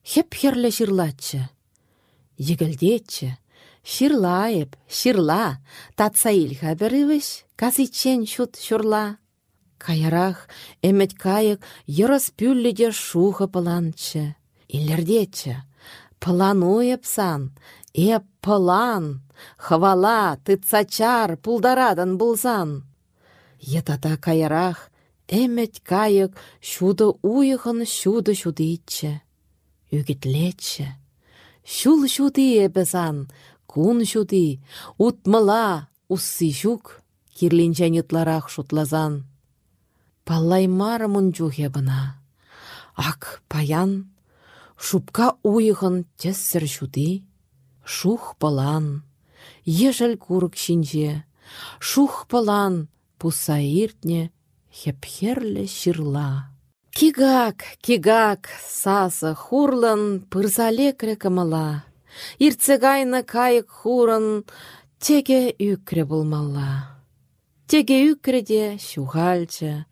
Хеп херлі жырлатчы. Егілдетчі, Ширла еп, ширла, татса илха бірівіш, казичен шут шурла. Каярах эмет кайык йырыс пүлледе шуғы пыланчы. Иллердечі, пылану епсан, эп пылан, хвала, тыцачар, пулдарадан булзан. Етата каярах, эмет кайык шуды уйығын шуды итчі. Үгітлечі. Шул шуды ебезан, кун шуды, утмыла, уссы жук, кирлинчен ютларах шутлазан. Паллаймар мұнчухе бына. Ак паян, шупка уйығын тессір шуды, шух палан, ежел курык шинже, шух палан, пуса иртне, хепхерле ширла. Кигак, кигак, сасы хурлан, пырзале крекамала. Ирцегайны кайык хурын, теге үкре булмалла. Теге үкреде шуғалчы,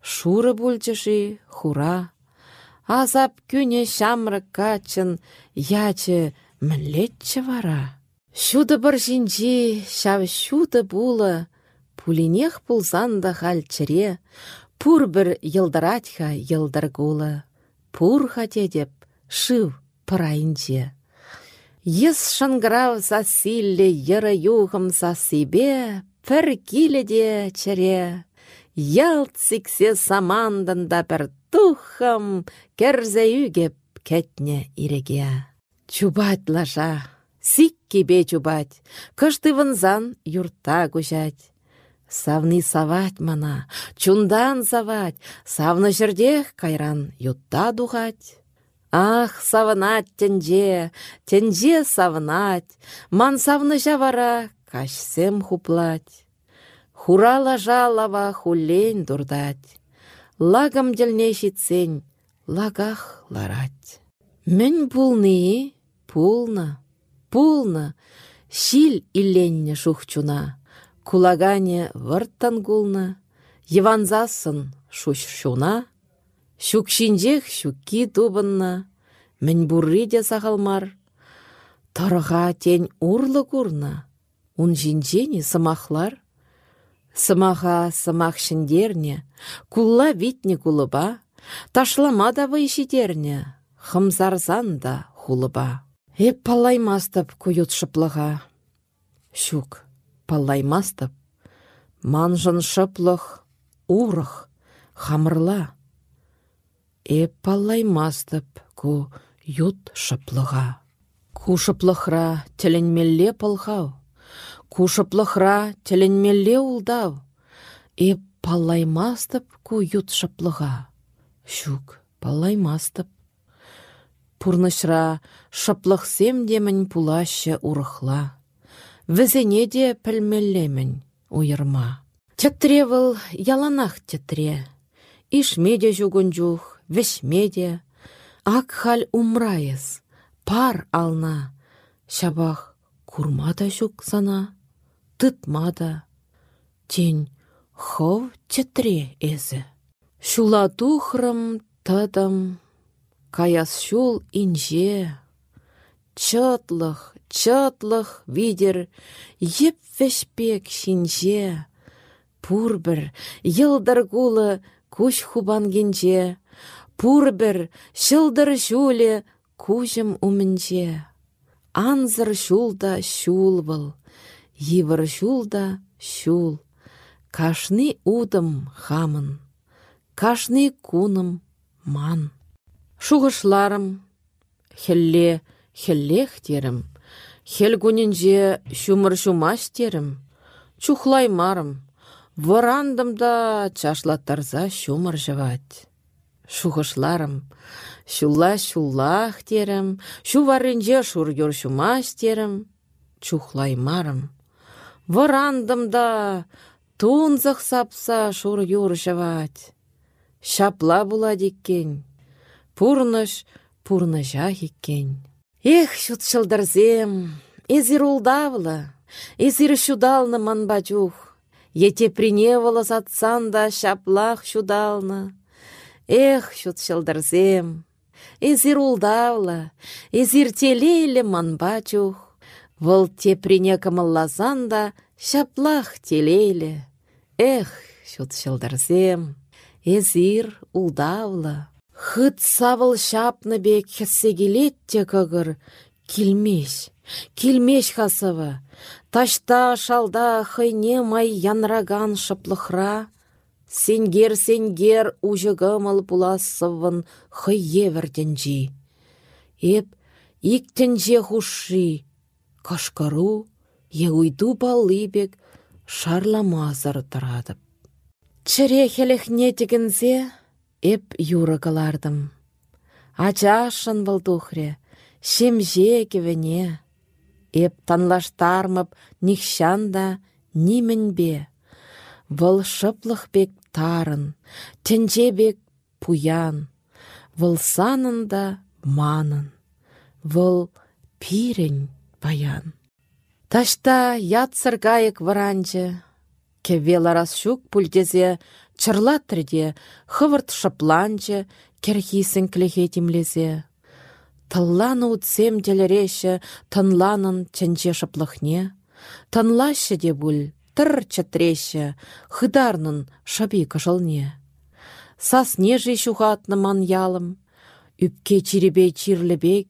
шуры бульчыши хура. Азап күне шамры качын, ячы мілетчі вара. Шуды бір жинжи, шав шуды булы, пулинех пулсан да хальчыре, Пур бір йылдыратха йылдыргулы, пур хате деп шыв пырайынче. Ес шынграв сасилле йыры сасибе, пір киледе чыре. Ялт сиксе самандында бір тухым, керзе үгеп кетне иреге. Чубать лажа, сиккебе чубать, кышты вынзан юрта гужать. Савны савать мана, чундан савать, савны жердех кайран ютта духать. Ах, савнать тенже, тенже савнать, ман савны жавара, кашсем хуплать. Хурала жалава хулень дурдать, лагам делне цень, лагах ларать. Мен пулны, пулна, пулна, шил иленне шухчуна. Кулагане вырттан гулна, Еванзасын шуш шуна, Шукшинжех шукки тубынна, Мін бурри де сағалмар. Тұрға тен урлы курна, Ун жинжені сымахлар. Сымаға сымақ шиндерне, Кулла витне кулыба, Ташлама да вайшидерне, Хымзарзан да хулыба. Эп палаймастып куют шыплыға. Шук паллаймастып, манжын шыплых, урых, хамырла. Эп паллаймастып, ку ют шыплыға. Ку шыплыхра тілінмелле пылғау, ку шыплыхра тілінмелле улдау. Эп паллаймастып, ку ют шыплыға. Шук, паллаймастып. Пурнышра шыплық демін пулашы урыхла Візене де пілмеллемін уйырма. Тетре яланах тетре. Ишмеде жүгін жүх, вешмеде. Ак хал умрайыз, пар ална. Шабах курмада жүк сана, тытмада. Тень хов тетре эзі. Шула тухрым тыдым, каяс шул инже. Чытлых, чытлых видер, еп вешпек шинже. Пурбір, йылдар гулы куш хубангенже, пурбір, шылдар жуле кужым умінже. Анзыр шулда шул был, йывыр шулда шул. Кашны удым хамын, кашны куным ман. Шуғышларым, хелле, хеллех терім, Хел күнінже шумыр шумаш терім, чухлаймарым, да чашлаттарза шумыр жывать. Шухышларым, шулла шуллах терім, шу варринже шур юр шумаш терім, чухлаймарым. да тунзық сапса шур юр жывать. Шапла була диккен, пурныш пурныжа хиккен. Эх, шут шылдырзем, эзір улдавлы, эзір шудалны манбачух, ете приневала затсан да шаплах шудалны. Эх, шут шылдырзем, эзір улдавлы, эзір телейлі манбачух, Вăл теприне кымылласан да çаплах телейле. Эх, çут çылдырсем, эзир улдавлы. Хыт савыл çапнă бек хӹссе келетте кăгыр, килмеш, килмеш хасывы. Ташта шалда хыйне май янраган шыплыхра, Сенгер сенгер ужығымыл пуласывын хый евірденжі. Эп иктенже хуши, кашкару, еуйду баллыбек шарламазыр тұрадып. Чірехеліхне тегінзе эп юры калардым. Ачашын бұлдухре, шемже кевене. Эп танлаштармып нихшанда бе. Вăл шыплых бек тарын, тенче бек пуян. Вăл санын да манын. Вăл пирень паян. Ташта ятсыр кайык варанчы. Кевел арас пульдезе, чырлатрыде, хывырт шыпланчы, керхисін клехе тимлезе. Тылланы утсем тынланын ченче шыплыхне. Тынлашы де бүл, тыр чатреше, хыдарнын шаби кышылне. Сасне шухатны ман ялым, үпке чиребе чирлебек,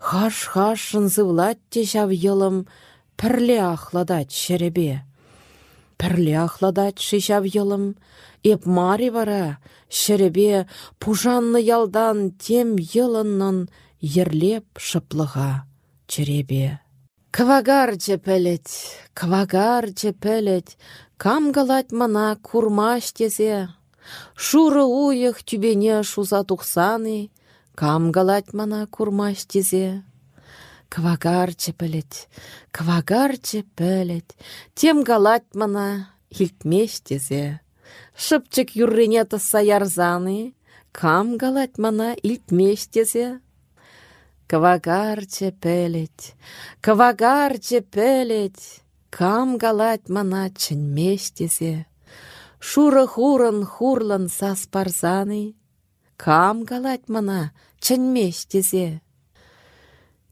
хаш-хаш шынзывлат шав йылым, пірле ахладат шеребе. Пірле ахладат шишав йылым, еп мари вара, шеребе пужанны ялдан тем йылыннын ерлеп шыплыға черебе. Квагарче пелет, квагарче пелет, кам галать мана курмаш тезе. Шуры уйых тюбене шуза кам галать мана курмаш тезе. Квагарче пелет, квагарче пелет, тем галать мана илтмеш тезе. Шыпчык юррене тыса ярзаны, кам галать мана илтмеш тезе. Квагарче пелет, квагарче пелет, Кам галать мана чӹнмештезе. Шуры хурын хурлан сас Кам галать мана чӹнмештезе.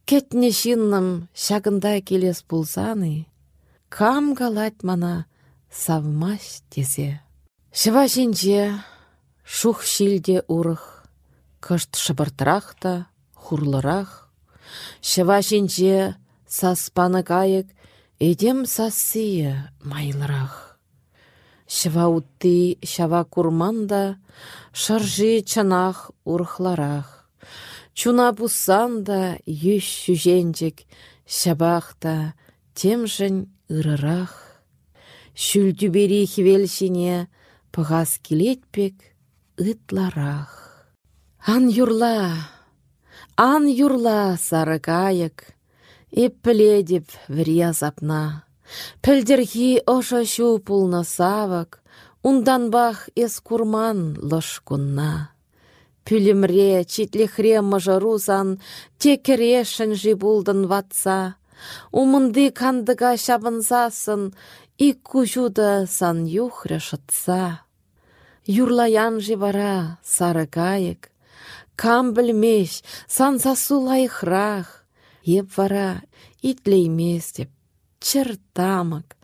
Кетне çынным çакында келес пулсаны, Кам галать мана савмаш тезе. Шыва шух шилде урых, Кышт шыбыртырахта, хурлырах. Шыва шинче саспаны кайык, эдем сасые майлырах. Шыва утты шава курманда, шаржи чанах урхларах. Чуна пусанда юш шүженчек, шабахта темжін ырырах. Шүлтүбери хивелшине пығас келетпек ытларах. Ан юрла, Ан юрла сары кайык, Эппіледіп вірия запна. Пілдерхи оша шу пулна савак, бах эс курман лыш кунна. Пүлімре, читлехре мажарузан, текерешін жибулдын ватса. Умынды кандыга шабынзасын, ик кужуда сан юхря шытса. Юрлаян сары кайык, Кам білмеш, сансасу лайықрақ, еп вара итлеймес деп, чыр тамық,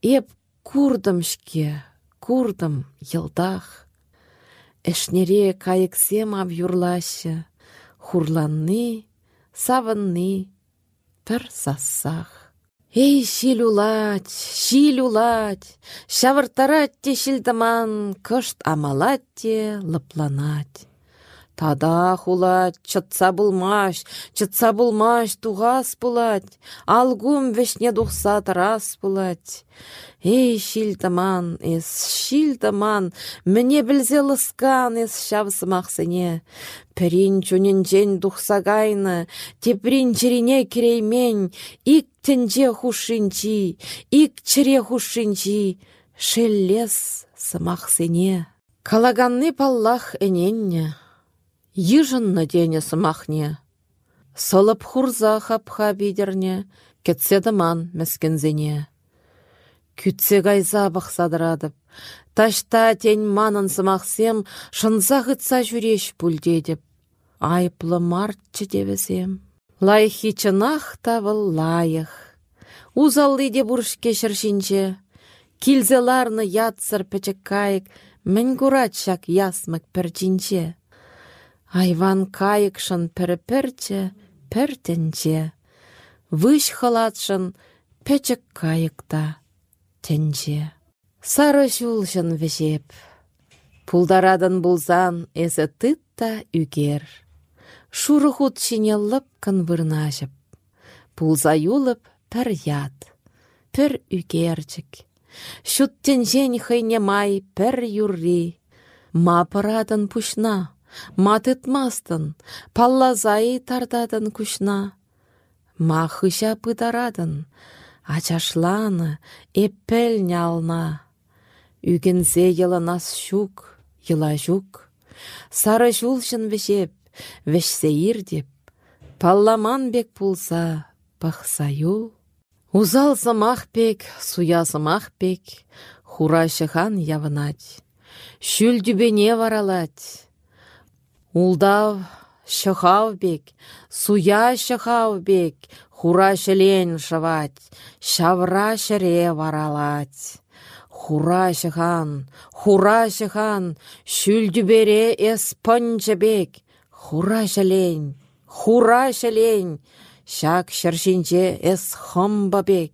еп курдымшке, курдым йылдах. Эшнере кайыксем ав юрлашы, хурланны, савынны, пір сассах. Эй, шил улать, шил улать, шавыртарат те шилдаман, кышт те лыпланать. Тада хулать, чытса булмаш, чытса булмаш, туғас булать, алгум вешне духса тарас булать. Эй, шилтаман, эс шилтаман, мне білзе лыскан эс шавсымақсыне. Пірін чунінчен духсагайны, теприн черене кереймен, ик тенже хушинчи, ик чере хушинчи, шеллес сымақсыне. Калаганны паллах эненне. Йыжынны дене сымахне. Сылып хурза хапха бидерне, кетседіман мәскензене. Күтсе гайза бақсадырадып, ташта тень манын сымақсем, шынза ғытса жүреш бүлдедіп. Айплы мартчы девесем. Лайхи чынах тавыл лайық, Узалли де буршке шыршинче. Килзеларны ятсыр печек кайык, мін ясмык пірчинче. Айван кайыкшын пірі-пірче, піртенче. Выш халатшын печек кайыкта тенче. Сары шулшын вешеп. Пулдарадан булзан эсі тытта үгер. Шуры хут шинеллып кынвырнашып. Пулза юлып пір яд, пір үгерчік. Шуттен жен хайне май пір юрри. Ма парадан пушна, ма тытмастын, паллазай тардадын кушна. Ма хыша пыдарадын, ачашланы, эппел нялна. Үгінзе нас шук, йыла жук. Сары жулшын вешеп, вешсе ирдеп. Палламан бек пулса, пахса юл. Узал самах пек, суя самах пек, хура шыхан явынать. Шүл дүбене варалать. Улдав шыхав бек, суя шыхав бек, хура шелен шавать, шавра шыре варалать. Хура шыхан, хура шыхан, бере эс бек, хура шелен, хура шелен, Шак шыршинче эс бек.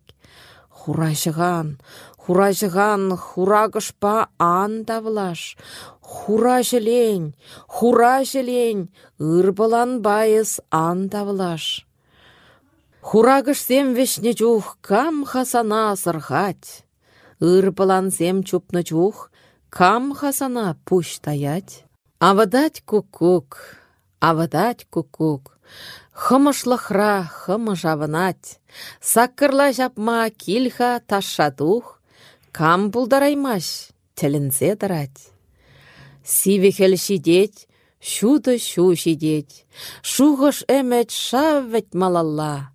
Хурашыған, хурашыған, хурагышпа ан тавлаш. Хура жілен, хура жілен, ырбылан байыз ан тавлаш. Хурагышсем вешне чух, кам хасана сырхать. Ырбылан сем чупны чух, кам хасана пуш таять. Авадать кукук, авадать кукук. Хымышлыхра хымы жавынать. Саккырла жапма кильха ташшатух. Кам булдараймаш, тілінзе дырать. Сивихел шидеть, шуды шу шидеть. Шуғыш әмет шаввет малалла.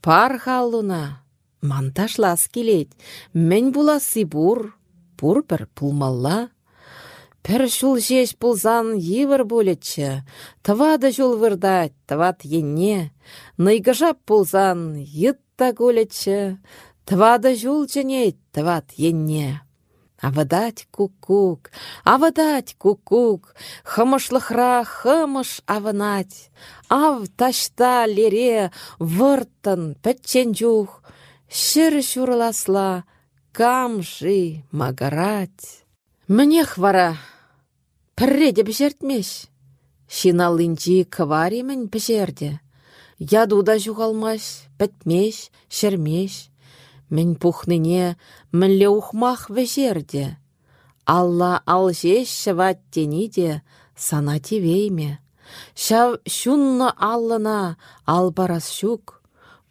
Пар халуна, манташлас келет. Мен буласы бур, бур бір пулмалла. Пір шул жеш пулзан йывыр болетчі, Тавада жол вырдать, тават енне. Найгажап пулзан йытта голетчі, Тавада жол ченет, тават енне. Авадать кукук, авадать кукук, Хымышлыхра хымыш авынать. Ав ташта лере выртын пәтчен жух, Шыр шурласла, камжи магарать. Мне хвара, Пірреде бішертмеш. Шиналынчи кываримін пішерде. Ядуда жуғалмаш, бітмеш, шермеш. Мен пухныне мінле ухмах вешерде. Алла алжеш шыват де сана тивейме. Шав шунны аллына албарас шук.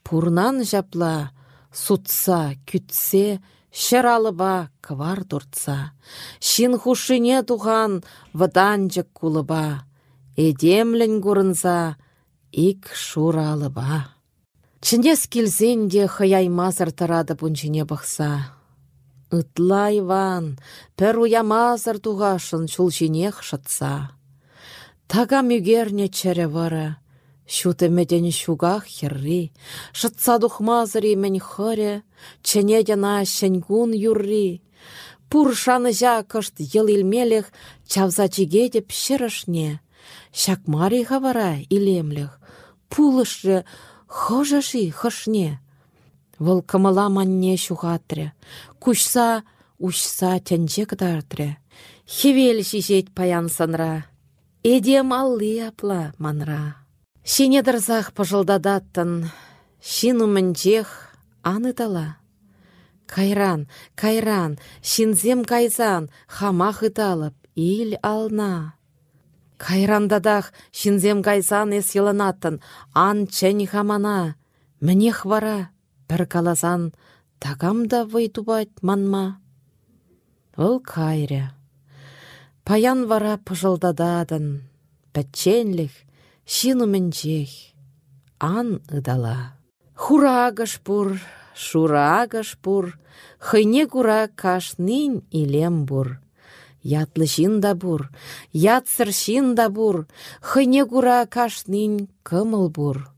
Пурнан жапла, сутса, күтсе, Шыралыба квар туртса. Шин хушине туған ваданчык кулыба. Эдемлін курынса, ик шуралыба. Чінес келзен де мазыр тарады бұнчине бақса. Ытла Иван, пір уямазыр туғашын шулшинех шатса. Тага мүгерне чәрі вара, Шутымеден шугах херри, шытса духмазыри мен хыре, чене яна шеньгун юрри. Пур шаныжа кышт йыл илмелех, чавза чигедеп шырышне. Шакмари хавара илемлех, пулышры хожаши хышне. Вăл кымыла манне шуғатре, кушса, ушса тенче кытартре. Хевел шишет паян санра, эдем алли апла манра. Шинедірзақ пыжылдадаттын, шин умінчех аныдала. Кайран, кайран, шинзем кайзан, хамах ыталып, ил ална. Кайрандадах шинзем кайзан эс йылынатын, ан чән хамана. Мне хвара, бір калазан, тагамда вайтубать манма. Ол кайря. Паян вара пыжылдададын, пәтченліх, Шину ан ыдала. Хурагаш пур, шурагаш пур, хыйне кура кашнин илем бур. Ятлы да бур, ятсыр да бур, хыйне кура кашнин кымыл бур.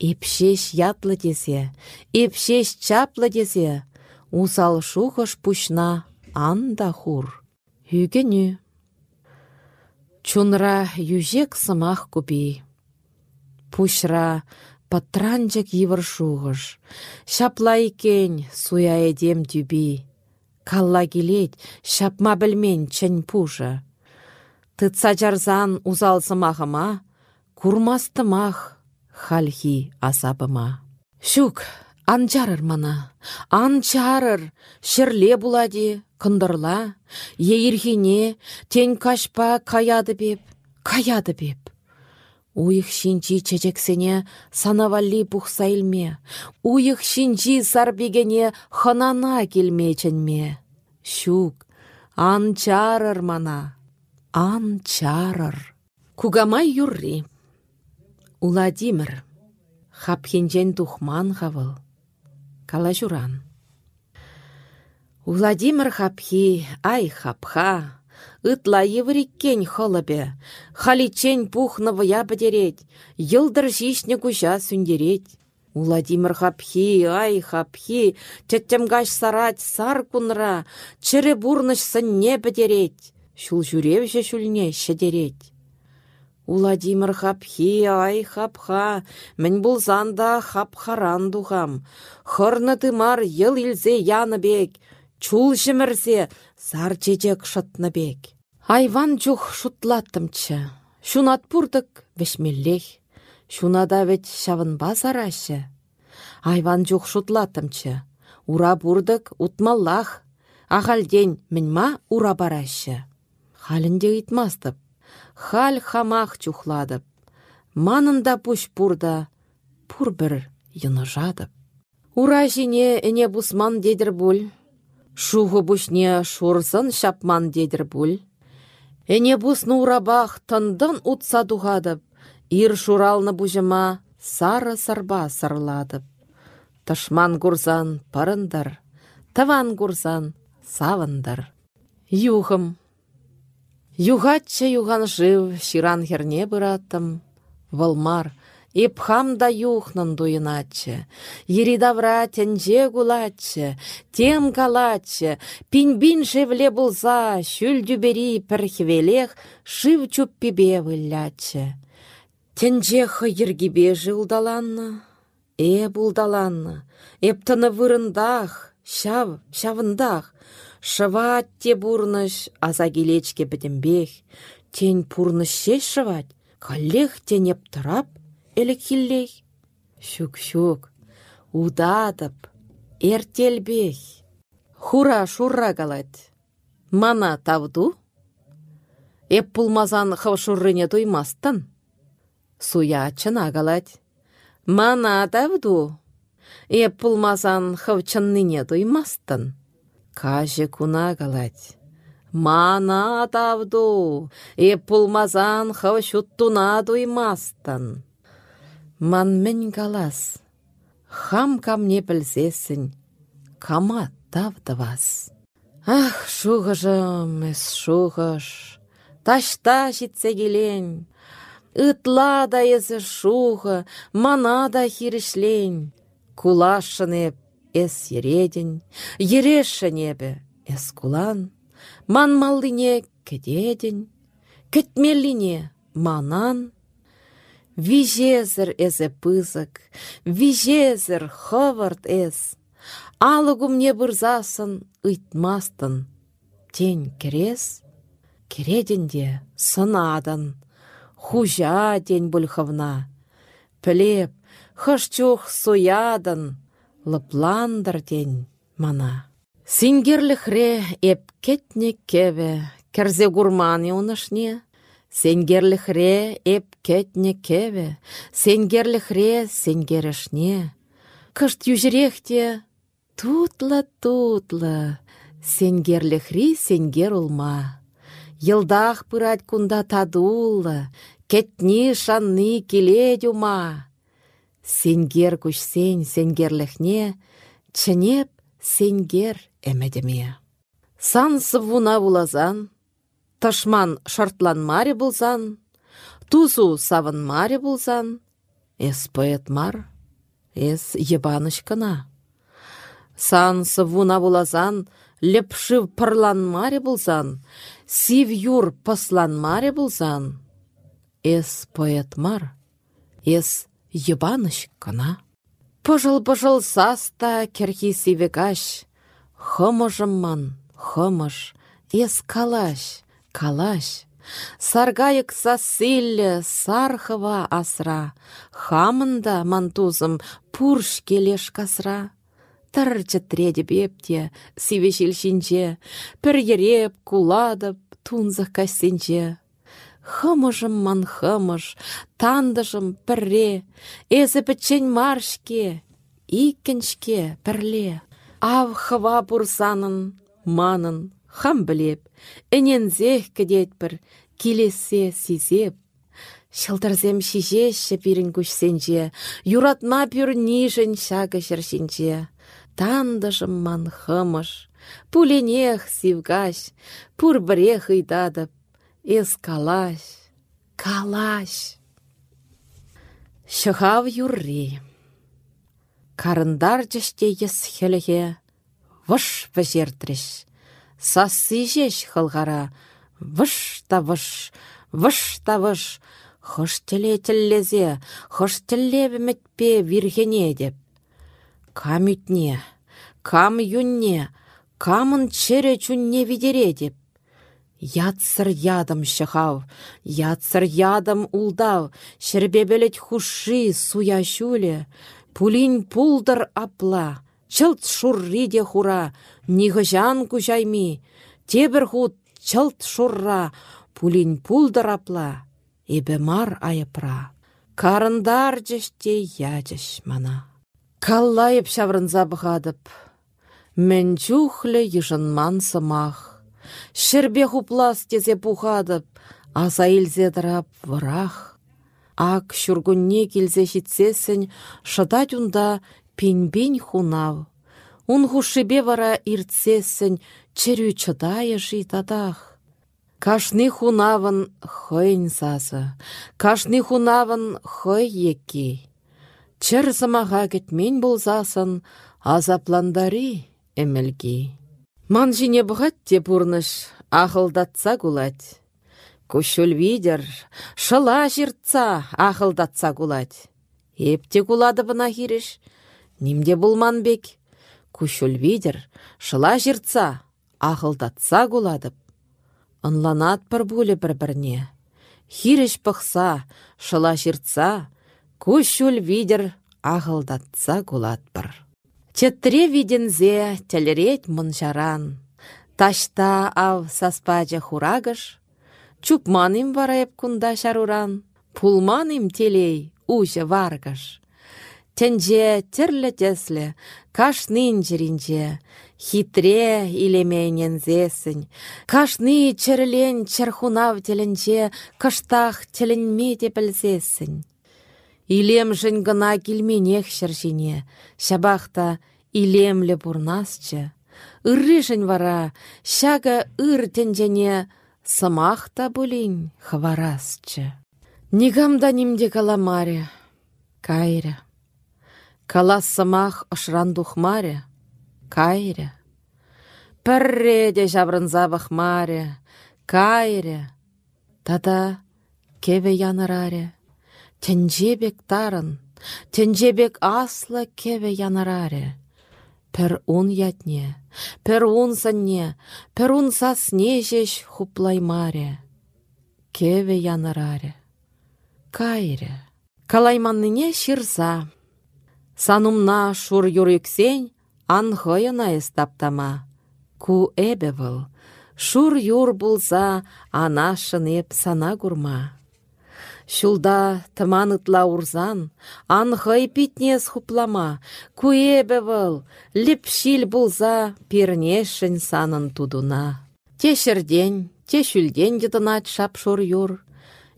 Епшеш ятлы десе, епшеш чаплы десе, усал шухыш пушна анда хур. Хүйгеню. Чунра южек сымах купи. Пушра патранчык йывыр шухыш. Шапла икен суя эдем тюби. Калла келет, шапма білмен чын пуша. Тытса жарзан узал сымахыма, курмастымах хальхи асапыма. Шук, анчарыр мана, анчарыр, шерле булади, кындырла, ейірхине, тен кашпа каяды беп, каяды беп. Уйық шинчи чечексене санавалли пухса илме, уйық шинчи сарбегене ханана келмеченме. Шук, анчарыр мана, анчарыр. Кугамай юрри. Уладимир. Хапхенжен тухман хавыл. Калажуран. Владимир хапхи, ай хапха. Ытла евриккен холобе. Халичен пухнова я бедереть. Йылдыр жишне кужа сүндереть. Владимир хапхи, ай хапхи, гаш сарать сар кунра, чыры бурныш сынне бедереть. Шул жүревже шүлне шедереть. Уладимир хапхи, ай хапха, мен булзанда хапхаран духам. Хырны тымар йыл илзе яныбек, чул жімірзе сар жежек бек. Айван жух шутлаттымчы, шунат пурдык вешмеллех, шунада вет шавынба сарашы. Айван жух шутлаттымчы, ура бурдык утмаллах, ағалден мінма ура барашы. Халінде итмастып, хал хамах чухладып. Манында пуш пурда, пур бір жадып. Ура жіне эне бусман дедір бұл. Шуғы бушне шурсын шапман дедір бұл. Эне бусны урабах тындын утса дұғадып. Ир шуралны бұжыма сары сарба сырладып. Тышман гурзан парындар, таван гурзан савындар. Юхым, Югатча юган жив, ширан херне быраттым. Валмар, Епхам да юхнын дуйыначчы, Еридавра тенже гулатчы, тем калатчы, Пинбин шевле булза, шүл дүбери пірхвелех, шив чуппибе вылляччы. Тенже ергибе жылдаланны, э булдаланны, Эптіні вырындах, шав, шавындах, Шыват те бурныш, аза келечке бітімбех. Тен пурныш шеш шыват, каллех тенеп әлік хиллех. Шук-шук, удадып, эртелбех. Хура шурра галать. Мана тавду? Эп пулмазан хавшуррыне туймастын. Суя чына. Мана тавду? Эп пулмазан хавчынныне туймастын. Каже куна галать. Мана атавду, еп пулмазан хау шуттуна Ман мен галас, хам камне білзесін, кама вас. Ах, шуғыжым, эс шуғыш, ташта житсе келен, Ытла да езі шуғы, мана да хиришлен, кулашын еп, эс ереден, ереші небі эс кулан, ман малдыне кедеден, кетмеліне манан, Вижезір эзе пызык, вижезір ховард эс, алыгум не бұрзасын ыйтмастын, тен керес, кереденде сынадан, хужа ден бұлхывна, пілеп, хышчух суядан, лыпландыр ден мана. Сингерліхре эп кетне кеве, керзе гурманы унышне, Сенгерліхре эп кетне кеве, сенгерліхре сенгерішне. Кышт южрехте тутла-тутла, сенгерліхри сенгер улма. Йылдах пырать кунда тадулла, кетни шанны келед ума. Сенгер күшсен сенгерліхне, чынеп сенгер әмәдеме. Сан сывуна вулазан, ташман шартлан маре булзан, тузу савын маре булзан, Эс поэт мар, эс ебаныш кына. Сан сывуна булазан, лепшив маре булзан, сив юр маре булзан. Эс поэт мар, эс ебаныш кына. Пыжыл-пыжыл саста керхи сивегаш, хымыжым ман, хымыш, эс калаш, калаш. Саргайык сасилле сархыва асра, хамында мантузым пурш келеш касра. Тырчы треде бепте, сивешіл шинче, пір ереп, куладып, тунзық кастенче. Хымыжым ман хымыш, тандыжым пірре, эзі пічен маршке, иккеншке пірле. Ав хыва бурсанын, манын, хам білеп, зех кедетпір, келесе сизеп. Шылтырзем шижеші бірін күшсенже, юратма пүр нижін шағы жершінже. Тандыжым ман хымыш, пуленех сивгаш, пур бірех ыйдадып, эс калаш, калаш. Шыхав юрри. Карындар жеште ес хелеге, вұш. Сасы жеш хылғара, вұш та вұш, вұш та вұш, Хош тіле тіллезе, хош тілле бімітпе виргене деп. Кам үтне, кам юнне, камын чере чунне видере деп. Ятсыр ядым шыхав, ятсыр ядым улдав, шербебелет хуши суя шуле, пулин пулдыр апла, чылт шурриде хура, нихыжан кужайми, тебір худ чылт шурра, пулин пулдыр апла, эбе мар айыпра. Карындар жеште ядеш мана. Каллайып шаврынза бұғадып, Мен чухлі ежынман сымақ. Шербе хуплас тезе пухадып, аса илзе дырап вырах. Ак шүргүнне келзе житсесін, шыдат унда пенбен хунав. Ун хушибе вара иртсесін, черю чыдайы житадах. Кашны хунавын хойн сасы, кашны хунавын хой еки. Чыр самаға кетмен болзасын, азапландари эмелги. Ман жіне бұғат те бұрныш, ақылдатса кулать. Күшіл видер, шыла жыртса ақылдатса кулать. Епте кулады бұна хиріш, немде. Күшіл видер, шыла жыртса ақылдатса куладып. Онланат бір бұлі бір-бірне. Хиріш пықса, шыла жыртса, видер ағылдатса кулатпыр. Четтіре видензе тәлірет мұншаран. Ташта ав саспаджа хурагыш. Чупманым варайып кунда шаруран. Пулманым телей ужа варгыш. Тенже тірлі теслі, кашнын жерінже, хитре илеменен зесін, кашны черлен чархунав теленже, каштах теленме де білзесін. Илемжін гына келменех шыршине, шабақта илемлі бұрнасчы. Үррішін вара, шага ыр тенжене сымақта бұлін хварасчы. Нигамда нимде каламаре, кайря. Кала сымақ ұшран дұхмаре, кайря. Пірреде жабрынза маре, кайря. Тада кеве яныраре. Тенжебек тарын, тенжебек аслы кеве янараре. Пір ун ятне, пір ун санне, пір ун сасне жеш хуплаймаре. Кеве янараре. Кайре. Калайманныне ширса. Санумна шур юрексен, анхойына эстаптама. Ку эбе шур юр булса, ана шынеп сана гурма. Шулда тыман ытла урзан, анхай питнес хуплама, куебе вăл, лепшил булза пирнешшін санын тудуна. Те шерден, те шүлден детынать шапшур юр,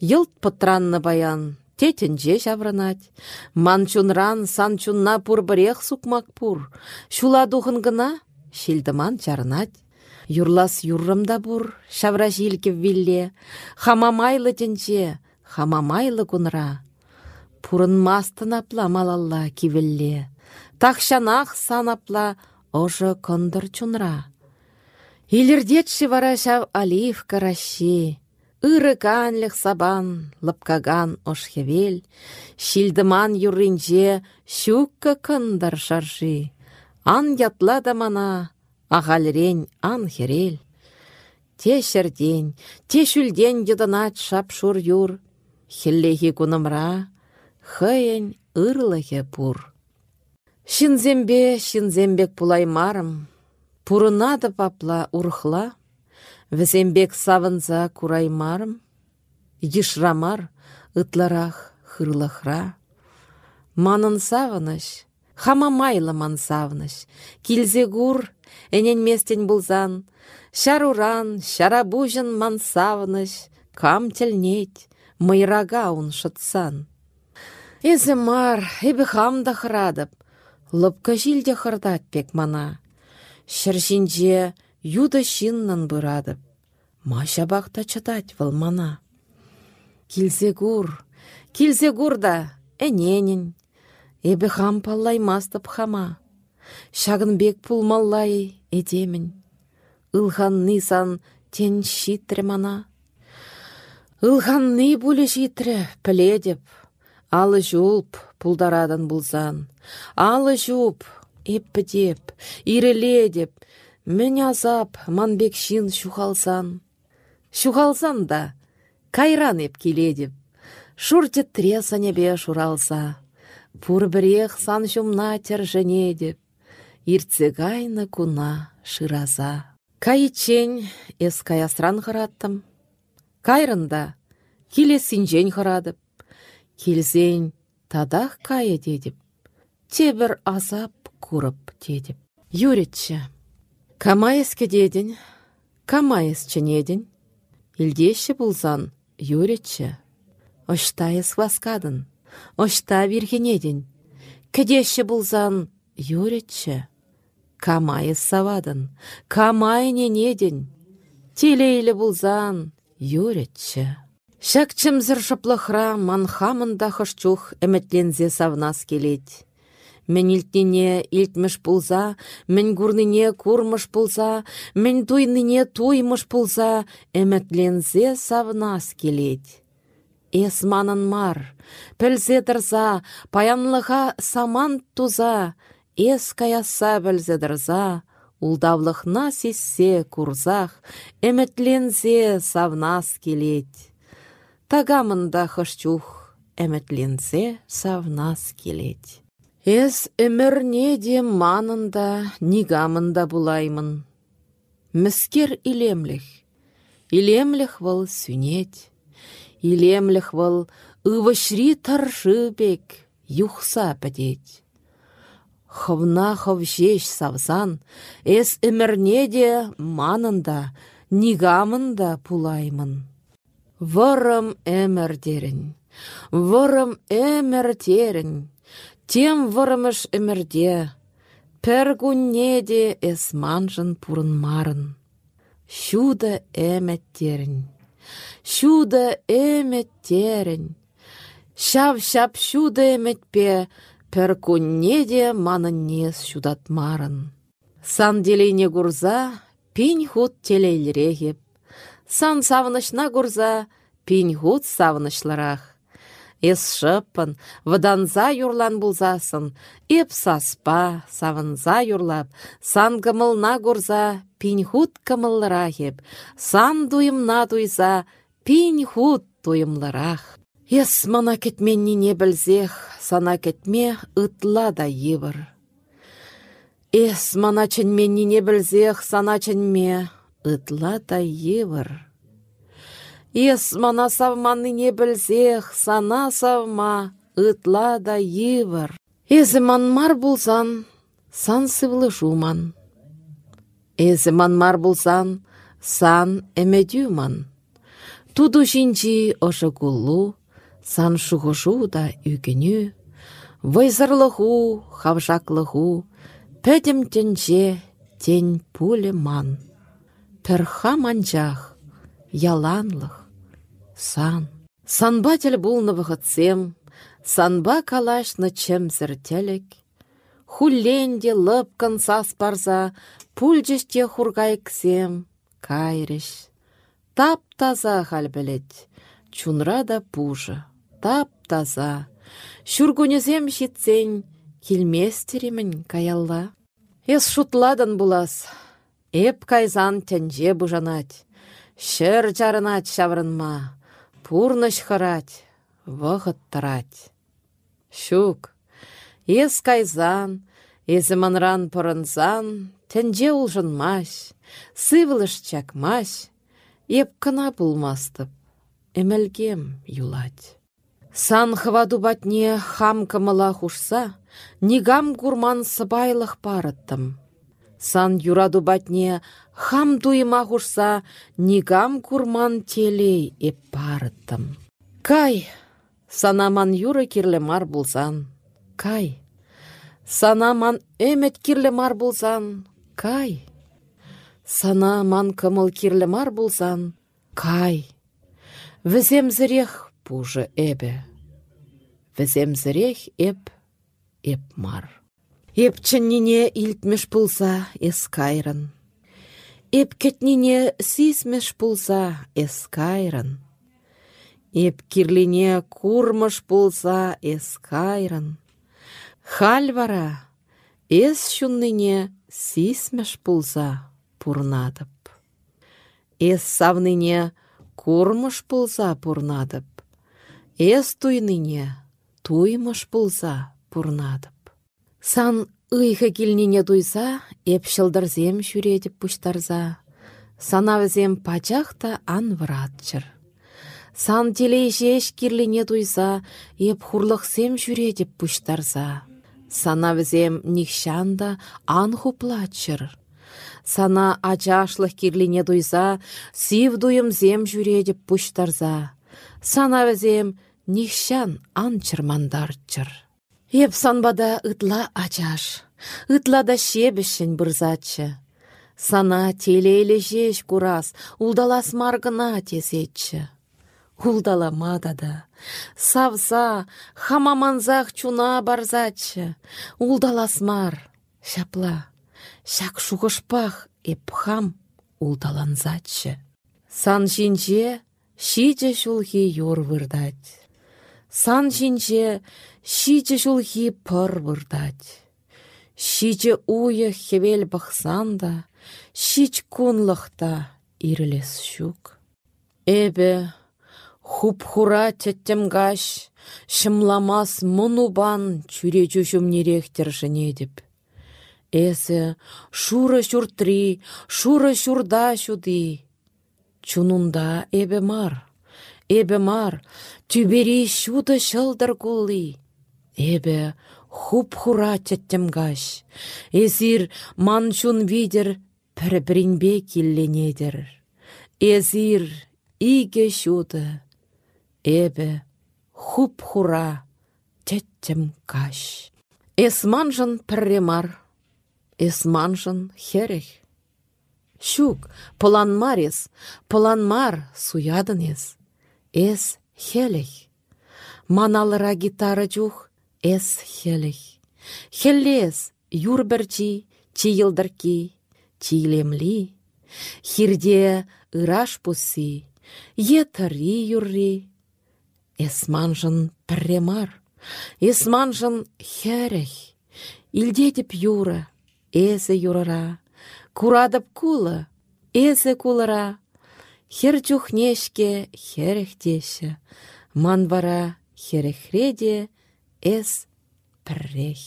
йылт пытранны баян, те тенже çаврăнать. Ман чунран сан чунна пурбырех сукмак пур, шула духын гына, çилтыман чарнать. Юрлас юррымда бур, çавра жилкев вилле, хамамайлы тенче, хамамайлы кунра. Пурынмастын апла малалла кивелле. Тахшанах санапла ожы кондыр чунра. Илердетші вара шав алив караши. Иры канлых сабан, лыпкаган ошхевел, Шилдыман юринже щукка кындар шаржи. Ан ятла да мана, ағалрен ан херел. Те шерден, те шүлден йыдынат шапшур юр, Хеллехи кунымра, хыйын ырлыхе пур. Шинзембе, шинзембек пулаймарым, Пурынады папла урхла, Візембек савынза кураймарым, Ешрамар ытларах хырлахра. Манын савыныш, хама майлы ман савыныш, Килзе гур, әнен местен булзан, Шаруран, шарабужын ман савыныш, Кам телнет, майрага ун шытсан. Эзі мар, эбі хам да хырадып, Лыпка жилде хырдат пек мана. Шыршинже юда шиннан бұрадып. Маша бақта чытать выл мана. Килсе гур, килсе гурда, әненін. Эбі хам мастып хама. Шагын бек пулмаллай эдемін. Илхан нисан тен шитре мана. Илханны бұлі житре піледіп. Алы жулп пулдарадан бұлзан. Алы жуп, еппідеп, иреледеп, Мен азап, манбек шин шухалсан. Шухалсан да, кайран еп келедіп. Шурте треса небе шуралса. Пур бірех сан шумна терженедеп. Ирцегайны куна шыраза. Кайчен эс каясран хыраттым. Кайрында келесінжен хырадып. Келсен тадах кайы дедіп. Тебір азап курып дедіп. Юретші. Камайыске дедін, камайыс ченедін. Илдеші бұлзан, юретші. Оштайыс васкадын, ошта виргенедін. Кедеші бұлзан, юретші. Камайыс савадын, камай ненедін. Телейлі бұлзан, юретші. Шак чымзыр жыплықра манхамында хышчух әмітлензе савнас келет. Мен илтнине илтмеш пулса, мен гурнине курмыш пулса, мен туйнине туймыш пулса, әмітлензе савнас келет. Эс манын мар, пілзе дырза, паянлыға саман туза, эс каяса білзе дырза, улдавлықна сессе курзах, әмітлензе савнас келет. Тагамында хышчух, әмітлензе савнас келет. Эс өмірне де манында, нигамында булаймын. Міскер илемліх, илемліх выл сүнет, илемліх выл ывышри таршы бек, юхса пәдет. Хывна хывжеш савзан, эс өмірне де манында, нигамында пулаймын. Вырым әмірдерін, вырым әмірдерін, тем вырымыш әмірде, пір күнне де эсманжын пұрын марын. Шуда әмәттерін, шуда әмәттерін, шап-шап шуда әмәтпе, пір күнне де маныннес марын. Сан делейне гурза, пень худ телейлерегеп, сан савынышна гурза, пинь гуд савынышларах. Эс шыппын, ваданза юрлан булзасын, эп саспа, савынза юрлап, сан кымылна гурза, худ кымыллырахеп, сан дуйымна дуйза, пинь худ туйымлырах. Эс мана не білзех, сана кетме ытла да евір. Эс мана не білзех, сана ченме ытла да евір. Ес мана не білзех, сана савма, ытла да евір. Эзі манмар булсан, сан сывлы жуман. Эзі манмар булсан, сан әмедюман. Туду жинчи ошы гуллу, сан шуғышу да үгіню, Вайзарлығу, хавжаклығу, пәдім тенже, тень пулі ман. Пірха манжах, яланлық, сан. Бұл цем, Санба калашны чемзір телек. Хулленде лыпкан саспарза, пульжеште хургай ксем, кайреш. Тап таза хал білет, чунра да пужы, тап таза. Шүргунезем шитсен, килместеремін каялла. Ес шутладан булас, эп кайзан тенже бужанать. Шер жарынат шаврынма, пурныш хырать, вғыт тарать. Шук, ес кайзан, езі манран пұрынзан, тенже улжынмаш, сывылыш чакмаш, еп кына булмастып, эмелгем юлать. Сан хваду батне хам кымыла хушса, нигам гурман сыбайлық парыттым. Сан юраду батне хам туйма хушса, нигам гурман телей еп парыттым. Кай, санаман юры кирле мар булсан, кай. Санаман өмет кирле мар булсан, кай. Санаман кымыл кирле мар булсан, кай. Візем зірех пуже эбе. Віземзірех эп, эп мар. Эп чыннине илтмеш пулса эс кайрын. Эп кетнине сисмеш пулса эс кайрын. Эп кирлине курмыш пулса эс кайрын. Халь вара, эс шунныне сисмеш пулса пурнадып. Эс савныне курмыш пулса пурнадып. Эс туйныне туймыш пулса пурнадып. Сан ыйхы килнине туйса, эп шылдырзем шүредіп пуштарза. Санавзем пачах та ан вратчыр. Сан телей жеш кирлине туйса, еп хурлықсем шүредіп пуштарза. Санавзем нихшанда ан хуплачыр. Сана ачашлық кирлине туйса, сив зем жүредіп пуштарза. Санавзем нихшан анчырмандарчыр. Еп санбада ытла ачаш, ытла да шебішін бұрзатчы. Сана телейлі жеш курас, улдалас маргына тесетчі. Улдаламада да, савса, хамаманзақ чуна барзатчы. Улдалас мар, шапла, шак шуғышпақ еп хам улдаланзатчы. Сан жинже, шиже шулхи юр вырдать. Сан жинже шиче жулхи пыр бұрдать. Шиче уя хевел бақсанда, шич кунлықта ирлес шук. Эбе хуп-хура теттемгаш, шымламас мұнубан чүре жүшім неректер жынедіп. Эсі шуры шүртри, шуры шурда шуды. Чунунда эбе мар. Эбе мар, Тюбери шуды шылдыр кулли. Эбе хуп-хура гаш. Эзир маншун видер пір-бірінбе келленедір. Эзир иге шуды. Эбе хуп-хура гаш. Эсманжын пірремар. Эсманжын херех. Шук, марис, мар суядынес. Эс хелех. Маналыра гитара жух эс хелех. Хеллес юрберчи, чийлдырки, чилемли. Хирде ыраш пуси, етари юрри. Эсманжын премар, эсманжын херех. Илдетіп юра, эсе юрара, курадып кулы, эсе кулыра. Хер чухнешке херехтеше, манвара херехреде эс піррех.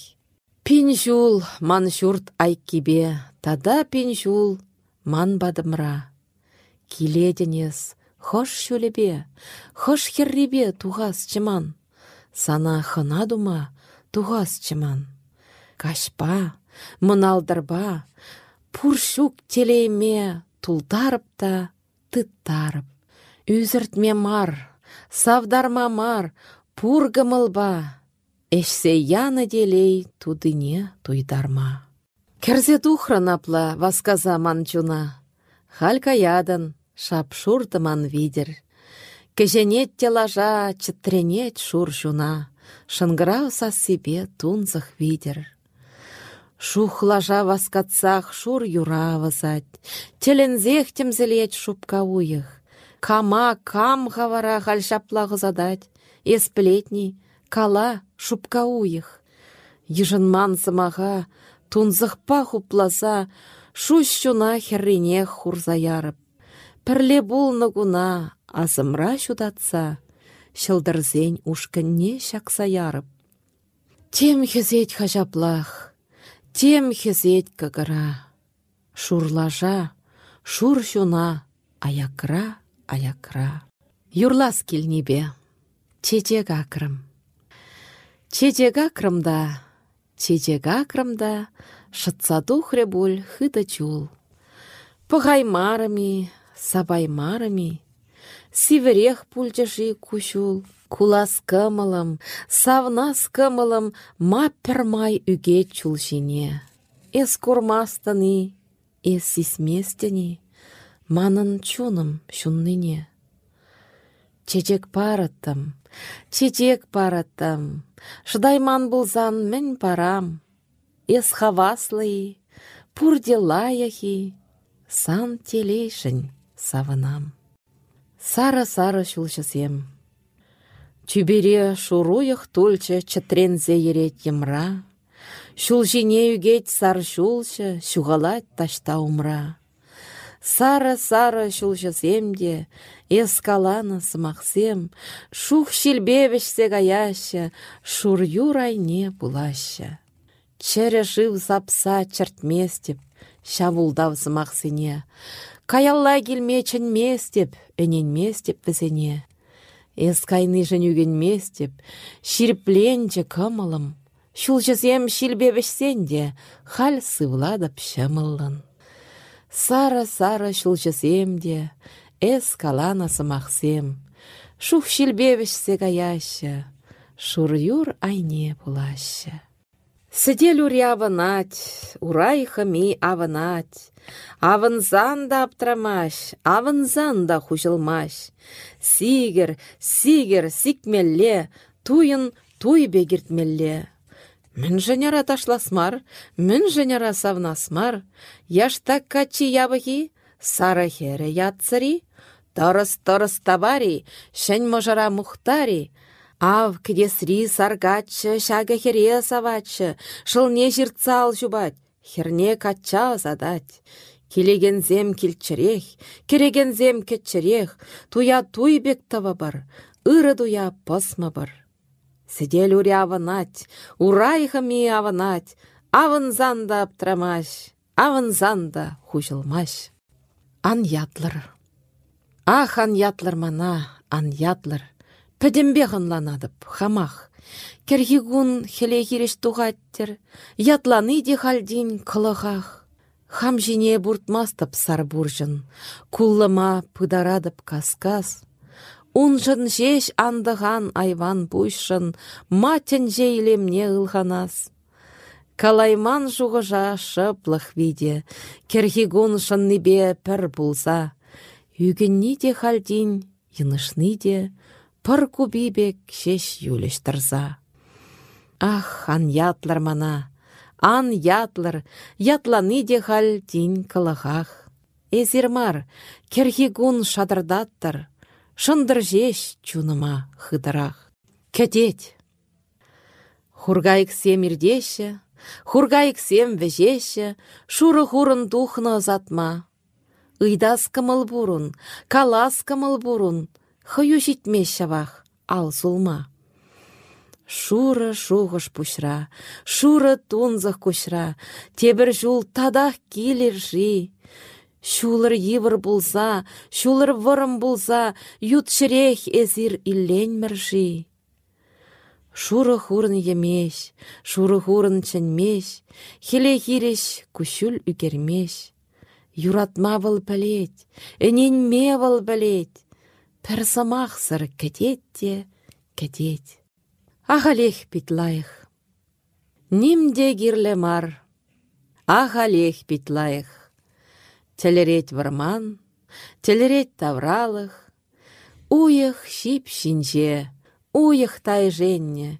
Пинжул ман шурт айкибе, тада пинжул ман бадымра. Киледенес, хош шөлебе, хош херребе туғас чыман. Сана хына дума туғас чыман. Кашпа, мұналдырба, пуршук телейме тулдарып та тыттарып. Үзіртме мар, савдарма мар, пургымылба. Эшсе яны делей тудыне туйдарма. Керзе тухранапла васказа манчуна. Халька ядан, шап шуртыман видер. Кеженет телажа чытренет шур жуна. шынгырау себе тунзах видер. Шухлажа васкатсах шур юра вазать, телензех темзелет уйых. Кама кам хавара хальшапла задать, есплетни, кала шупка уйых. Ежынман самаға, тунзықпа хупласа, шуш шуна херрине хурза ярып. Пірле бұл нұгуна, азымра шудатса, шылдырзен ушкінне шақса ярып. Тем хезет хажаплах, тем хезет кагара. Шурлажа, шур шуна, аякра, аякра. Юрлас келнебе, чечек акрым. Чечек акрымда, чечек акрымда, шытса тухре буль хыда чул. Пығаймарыми, сабаймарыми, сиверех пульчаши кушул, кулас кымылым, савнас кымылым ма пермай үге чулшине. Эс курмастыни, эс сисместіні, манын чуным шунныне. Чечек параттым, чечек параттым, шыдайман булзан мен парам, эс хаваслый, пурделаяхи, сан телейшін савынам. Сара-сара шулчысем. Чүбере шуруях тульчы чытрензе ерет емра. Шулжине үгет сар шулчы, шуғалать ташта умра. Сара-сара шулчысемде, эскаланы сымақсем, шух шилбевешсе гаяща, шур юрайне булаща. Чере жив сапса чертместеп, шавулдав сымақсене, Каялла келмечін местеп, әнен местеп візене. Эскайны жын местеп, ширпленче кымылым. Шул жызем шилбебішсенде, хал сывладып шымылын. Сара-сара шул жыземде, эс калана сымақсем. Шух гаяща, шур юр айне булаща. Сідель урі аванать, урайха ми аванать. Авынзан да аптрамаш, авынзан да хужылмаш. Сигер, сигер, сикмелле, туйын туй бегіртмелле. Мін женяра ташласмар, мін женяра савнасмар. Яштак качи ябығы, сара хере ятсыри. Торыс-торыс табари, шән можара мухтари, Ав кедесри саргатчы, шага хере саватчы, шылне жирцал жубать, херне кача задать. зем килчірех, зем кетчірех, туя туйбек тава бар, ыры туя посма бар. Сидел уре аванать, урайха ми аванать, авынзанда аптрамаш, авынзанда хужылмаш. Ан ятлар. Ах, ан ятлар мана, ан ятлар. Пәдембе ғынланадып, хамах. Кергигун хеле хиреш туғаттер, ятланы де халдин кылығақ. Хам жине буртмастып сар буржын, куллыма пыдарадып каскас. Унжын жеш андыған айван буйшын, матен жейлемне ылғанас. Калайман жуғыжа шыплық виде, кергигун шынныбе пір булса. Үгінні де халдин, йынышны де, пыр кубибек шеш юлеш тұрза. Ах, ан ятлар мана, ан ятлар, ятланы де хал тин кылығақ. Эзермар, кергегун шадырдаттыр, шындыр жеш чуныма хыдырақ. Кәдет! Хургайк сем ирдеші, хургайк сем вежеші, шуры хурын духны затма. Ыйдас кымыл бурун, калас кымыл бурун, хыю житме шавах, ал сулма. Шура шуғыш пушра, шура тунзах кушра, тебір жул тадах келер жи. Шулыр евір булса, шулыр вырым булса, ют шірех эзір иллен міржи. Шуры хурын емеш, шуры хурын чынмеш, хеле хиреш күшіл үгермеш. Юратма выл пәлет, әнен ме выл бәлет, Пір сыр кәдетте, кәдет. Ағалех питлайх. Нимде гирле мар. Ағалех. Телерет варман, телерет тавралых. Уйых шип шинже, уйых тай женне,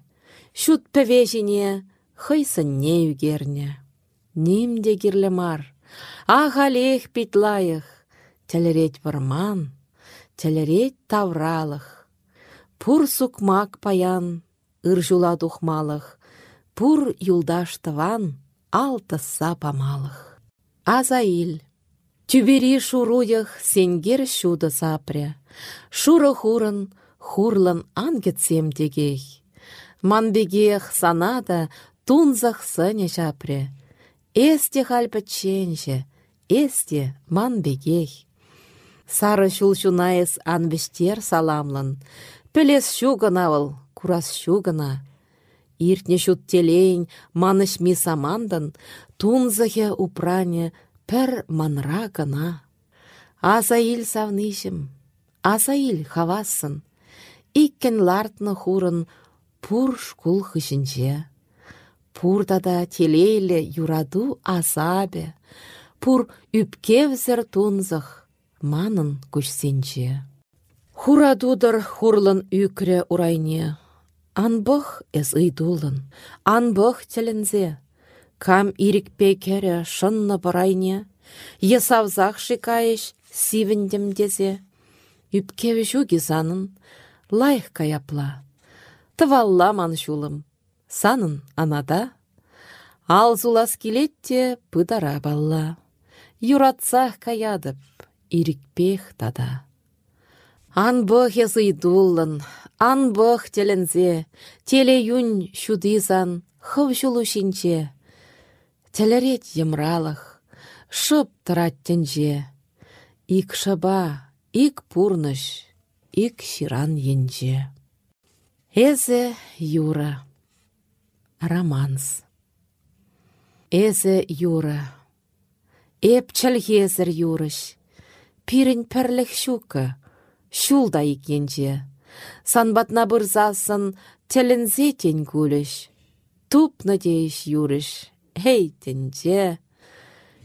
Шут пәвежіне не үгерне. Нимде кирлі мар. Ағалех питлайық. Тәлірет варман, тәлірет тавралық. Пур сукмак паян, ыржула тухмалық. Пур юлдаштыван, алтыса памалық. Азаил. Тюбери шуруях сенгер шуды сапря. Шуры хурын, хурлын ангетсем дегей. Манбегех санада тунзах сыне жапре. Эсте хальпаченже, эсте манбегех. Сары шулшунаес анвестер саламлын. Пелес шуганавыл, курас шугана. Иртне шут телейн, маныш ми самандан, тунзахе упране пір манра гына. Азаил савнышым, Азаил хавасын. Иккен лартны хурын пур шкул хышынче. Пурдада телейлі юраду азабе. Пур үпкевзір тунзах манын күшсенче. Хурадудыр хурлын үкре урайне. Анбық эс ыйдулын, анбық тілінзе. Кам ирікпе кере шынны барайне. Есавзақ шикайыш сивіндім дезе. Үпкеві жуги санын, лайық каяпла. Тывалла ман шулым, санын анада. Ал зулас келетте пыдара балла. Юратсақ каядып, ирікпех тада. Анбық езыйдулын, анбық телензе, теле юн шудызан, хыв жулушинче. Телерет емралық, шып тенже. Ик шаба, ик пурныш, ик ширан енже. Эзе юра. Романс. Эзе юра. Эп хезір юрыш. Пирін пірлік шука. Шулда ик енже. Санбатна бұрзасын тілінзе тен күліш. Туп надеяш юрыш. Эй, тенже.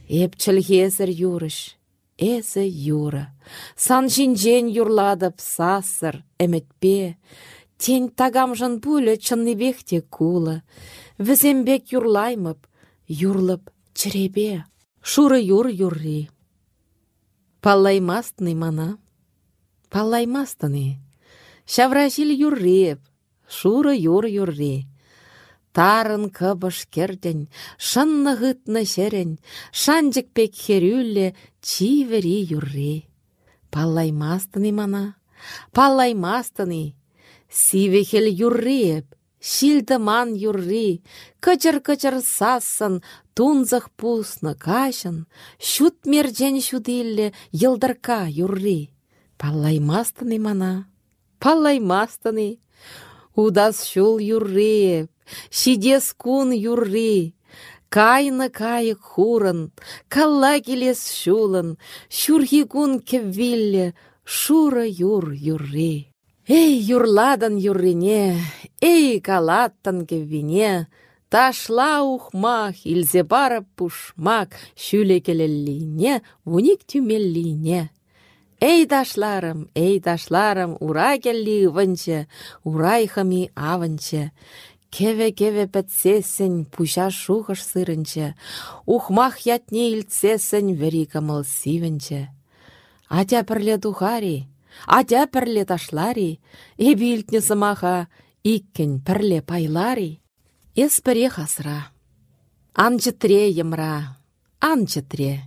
Эп хезір юрыш эсі юра. Сан жинжен юрладып сасыр, әмітпе. Тен тагамжын пулі чынныбекте кулы. Візембек юрлаймып, юрлып чіребе. Шуры юр юрри. Паллаймастны мана. Паллаймастыны. Шаврашил юрреп. Шуры юр юрри. Тарын кыбыш керден, шынны ғытны шерен, шанжык пек херюлле чивери юрри. Паллаймастыны мана, паллаймастыны, сивехел юрриеп, ман юрри, кычыр-кычыр сасын, тунзах пусны кашын, шут мерджен шудилле йылдырка юрри. Паллаймастыны мана, паллаймастыны, удас шул юрриеп, Шидес кун юрри, Кайны кайык хурын, калла келес шулын, Шурхи кун кеввилле, шура юр юрри. Эй, юрладан юррине, эй, калаттан кеввине, Ташла ухмах, илзе бара пушмак, шүле келеллине, уник тюмеллине. Эй, дашларым, эй, дашларым, ура келли ывынче, урайхами авынче. Кеве-кеве пәтсесін, пуша шухыш сырынче, ухмах ятне илтсесін вері кымыл. Атя пірле тухари, атя пірле ташлари, эбі илтне сымаха, иккен пірле пайлари. Эс піре хасра. Анчытре емра, анчытре,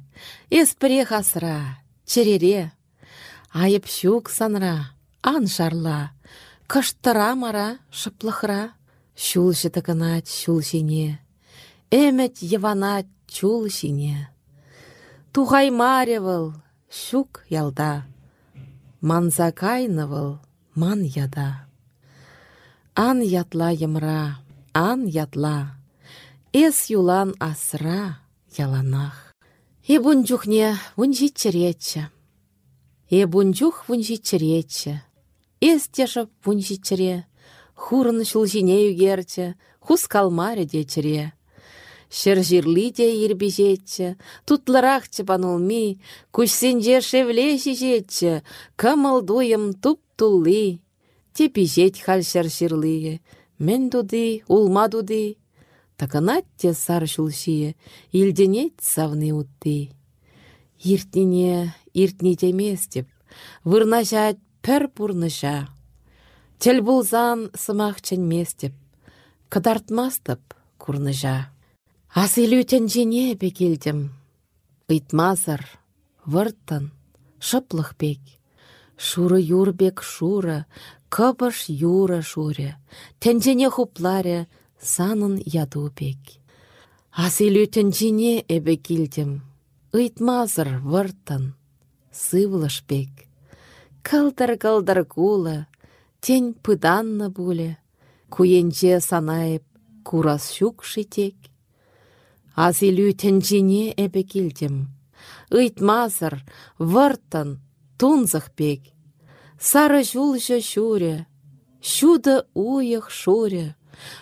эс піре хасра, черере. Айып санра, ан шарла, кыштыра мара, шыплықра. Шул жытыкынат шул сене, Әмәт еванат чул сене. Тухай маревыл, шук ялда, Манза кайнывыл, ман яда. Ан ятла емра, ан ятла, Эс юлан асра яланах. И бунчухне вунжи черечче. И бунчух вунжи черечче. Эс. Хурын шулжине үгерчі, хус калмаре дечіре. Шыр жирли де ербежетчі, тутлырақчы панулми, күшсенже шевле жежетчі, кымыл дуым туп тулли. Тепежет хал шыр жирлые, мен дуды, улма дуды. Таканат те сар шулшие, илденет савны утты. Иртнине, иртни темес деп, вырнашат пір пурныша. Тел булзан сымақ ченмес деп, кыдартмастып курныжа. Асилю тенжене бекелдім, ыйтмазыр, вырттын, шыплық бек. Шуры юрбек шуры, кыбыш юра шуре, тенжене хупларе, санын яду бек. Асилю тенжене эбе келдім, ыйтмазыр, вырттын, сывлыш бек. Кылдыр-кылдыр кулы, тень пыданны буле, куенче санайып, курас щук шитек. Азилю тенчине эбе килдем. Ыйтмазыр, выртын, тунзық пек. Сары жулжы шуре, шуды уйық шуре,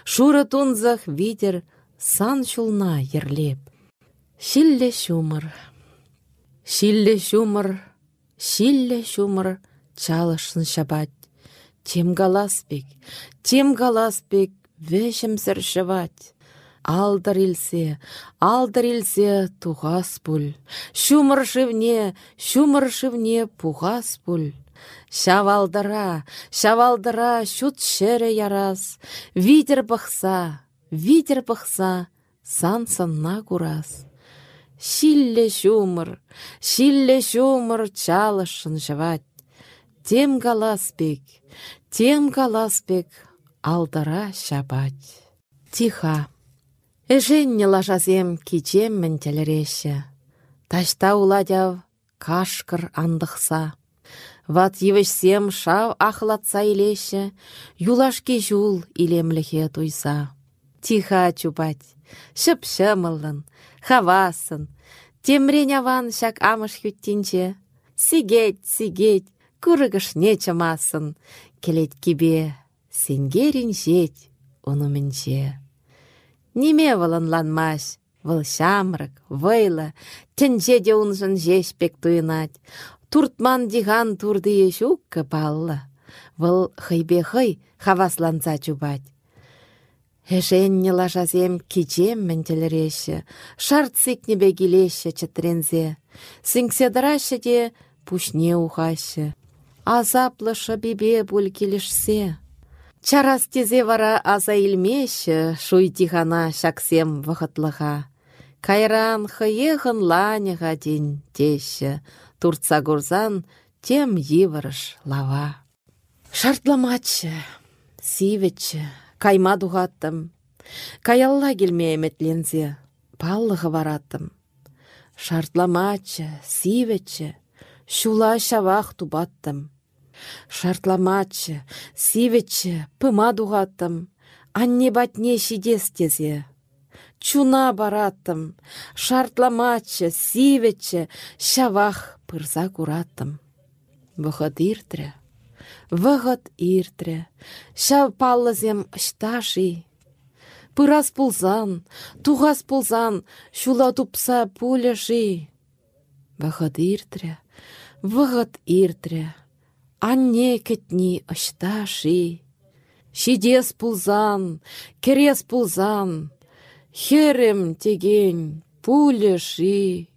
шуры тунзық видер сан шулна ерлеп. Шилле шумыр, шилле шумыр, шилле шумыр, чалышын шабать. Тем галаспек, тем галаспек, вешімсір шывать. Алдыр илсе, алдыр илсе туғас пуль. Шумыр шывне, шумыр шывне пуғас пуль. Шавалдыра, шавалдыра, шут шере ярас. Витер бақса, витер бақса, сан санна. Шилле шумыр, шилле шумыр чалышын жывать. Тем галаспек, тем галаспек, алдыра шабать. Тиха. Эженне лажазем кичем мен телереше. Ташта уладяв кашкыр андықса. Ват евешсем шав ахлатса илеше, юлашке жул илемліхе туйса. Тиха чупать, шып шымылын, хавасын, темрен аван шак амыш хүттінче. Сигет, сигет, не чамасын, келет кибе, сенгерин жет, онымінче. Неме валанланмаш, выл шамрык, вайла, тенже де унжын жешпек туйнать. Туртман диган турды ешук капалла. Выл хыйбе хый хавасланца чубать. Эшенне лашасем кичем ментелереше, шарт сикнебе келеше чатрензе. Сыңседырашы де пушне ухашы. Азаплышы бебе бүл келішсе. Чарас тезе вара аза илмеші, шуй тихана шаксем вғытлыға. Кайран хыехын ланяға ден теші, турца гурзан тем еварыш лава. Шартламачы, сивечі, кайма дуғаттым. Каялла келме эметлензе, паллығы вараттым. Шартламачы, сивечі, шула шавақ тубаттым. Шартламачы, сивечче, пыма дуғаттым, анне батне шидес тезе. Чуна бараттым, шартламачы, сивечче, шавах пырза кураттым. Вғыт иртрі, вғыт иртрі, шав паллызем шташи. Пырас пулзан, туғас пулзан, шула тупса пулеши. Иртрі, вғыт иртрі, Анне кетни ши. Шидес пулзан, керес пулзан, херем теген, пулеши.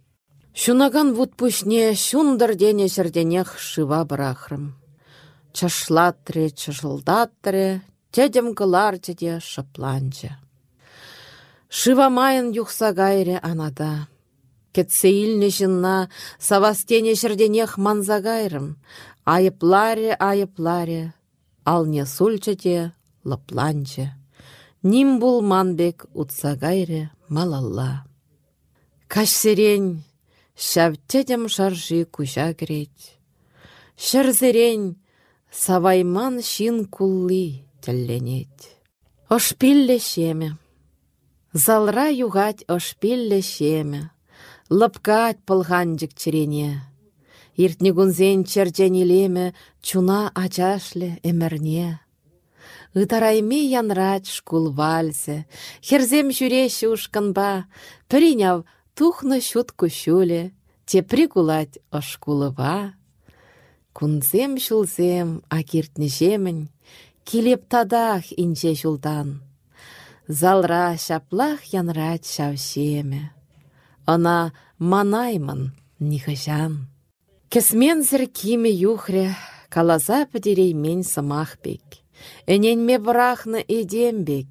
Шунаган вуд пушне шундар дене жерденех шыва барахрым. Чашлатре, чашылдатре, тедем кылар теде шапланча. Шыва майын юхса гайре анада. Кетсе илне жынна, савастене жерденех манзагайрым, Айыпларе, айыпларе, алне сульчате, лыпланче. Ним манбек утсагайре малалла. Кашсерень, шавтетем шаржи. Шарзерень, савайман шин кулли тілленет. Ошпилле шеме. Залра югать ошпилле шеме. Лыпкать пылғанжик черене. Иртнегунзен черченелеме чуна ачашле эмерне. Ытарайме янрач шкул вальсе, херзем жүре шушканба, приняв тухны шутку шуле, те прикулать ошкулыва. Кунзем шулзем, жемін, Килеп тадах инче жулдан. Залра шаплах янрат шавшеме. Ана манаймын нихажан. Кесмензір киме юхре, калаза мен самахбек. Эненме брахны эдембек,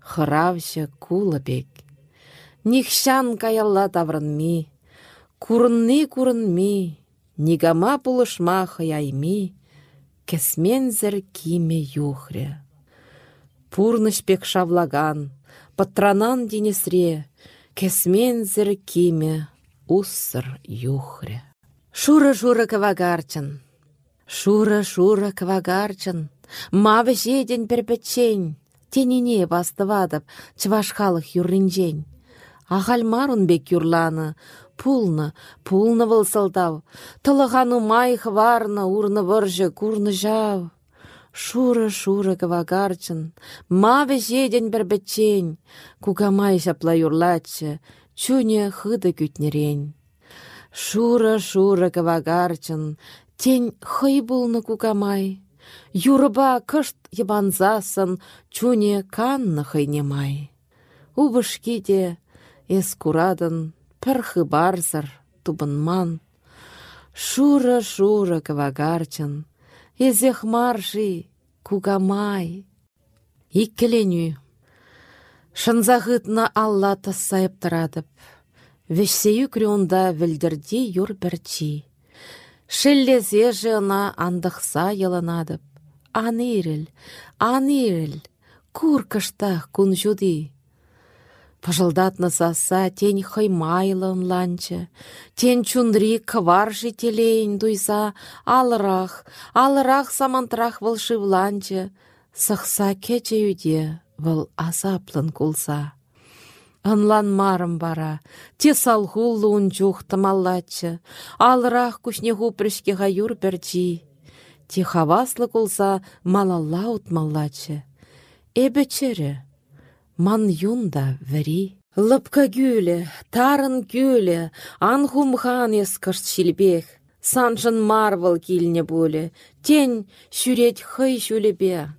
хыравшы кулыбек. Нихшан каялла таврынми, курынны курынми, нигама пулышма хаяйми, кесмензір киме юхре. Пурнышпек шавлаган, патранан денесре, кесмензір киме уссыр юхре. Шура-шура кавагарчын, шура-шура кавагарчын, мавы жеден перпечень, тенине бастывадып, чывашхалық юрринжень. Ағальмарун бек юрланы, пулны, пулны вылсылдав, тылығану майх варны, урны выржы, курны жав. Шура-шура кавагарчын, мавы жеден перпечень, кугамай жапла юрлачы, чуне хыды күтнерень. Шура-шура кавагарчын, тень хый булны кукамай. Юрба кышт ебанзасын, чуне канны хыйнемай. Убышки де, эскурадын, пірхы барзыр, тубынман. Шура-шура кавагарчын, езех маржи, кукамай. Иккеленю. Шынзағытна алла тассайып тұрадып, Вешсею крюнда вілдірде юр бірчи. Шеллезе жына андықса еланадып. Аниріл, аниріл, кур кыштах кун жуди. Пажылдатны саса тень хаймайлын ланчы, тень чундри кваржи телейін дуйса, алырах, алырах самантрах вылшывланчы, сықса кече юде выл азаплын кулса. Анлан марым бара, те салхуллуын жух тымаллачы, алырақ күшне хупрышке ғайур бірджи. Те хаваслы кулса малалла утмаллачы. Эбечері, ман юнда вәри. Лыпка гүлі, тарын гүлі, анхумхан ескышт шилбех. Санжын марвал килне болі, тень шүрет хый шүлебе.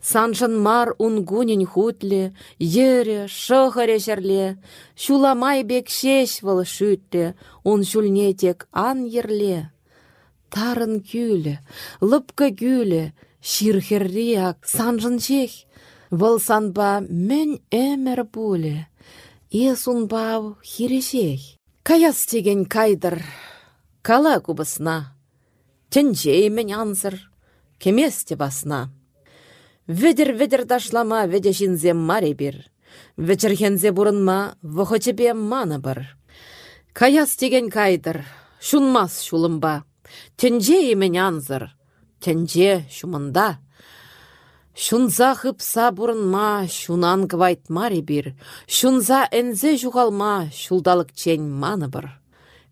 Санжын мар унгунин хутле, ере, шығыре жерле, шуламай бек шеш выл шүтле, он жүлне тек ан ерле. Тарын кюлі, лыпка гүлі, ширхерриак, санжын жех, выл санба мен әмір бұлі, хирежех. Каяс теген кайдыр, кала кубысна, тенжей мен анзыр, кеместе басна. Ведер-ведер ташлама веде жинзе маре бір. Вечерхензе бұрынма вұхычепе маны бір. Каяс теген кайдыр, шунмас шулымба. Тенже емен анзыр, тенже шумында. Шунза хыпса бұрынма, шунан маре бір. Шунза әнзе жуғалма, шулдалық чен маны бір.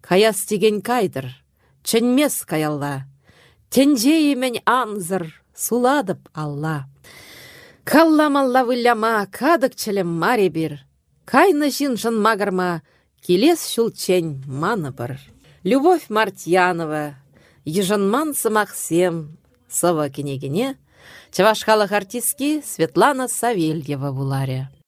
Каяс теген кайдыр, ченмес каялла. Тенже емен анзыр, суладып алла. Калламалла вылляма, кадык челем маре бир. Кайны жын магарма, келес шулчень маны бір. Любовь Мартьянова, Ежанман Самахсем, Сава кенегене, Чавашхалық артистки Светлана Савельева буларе.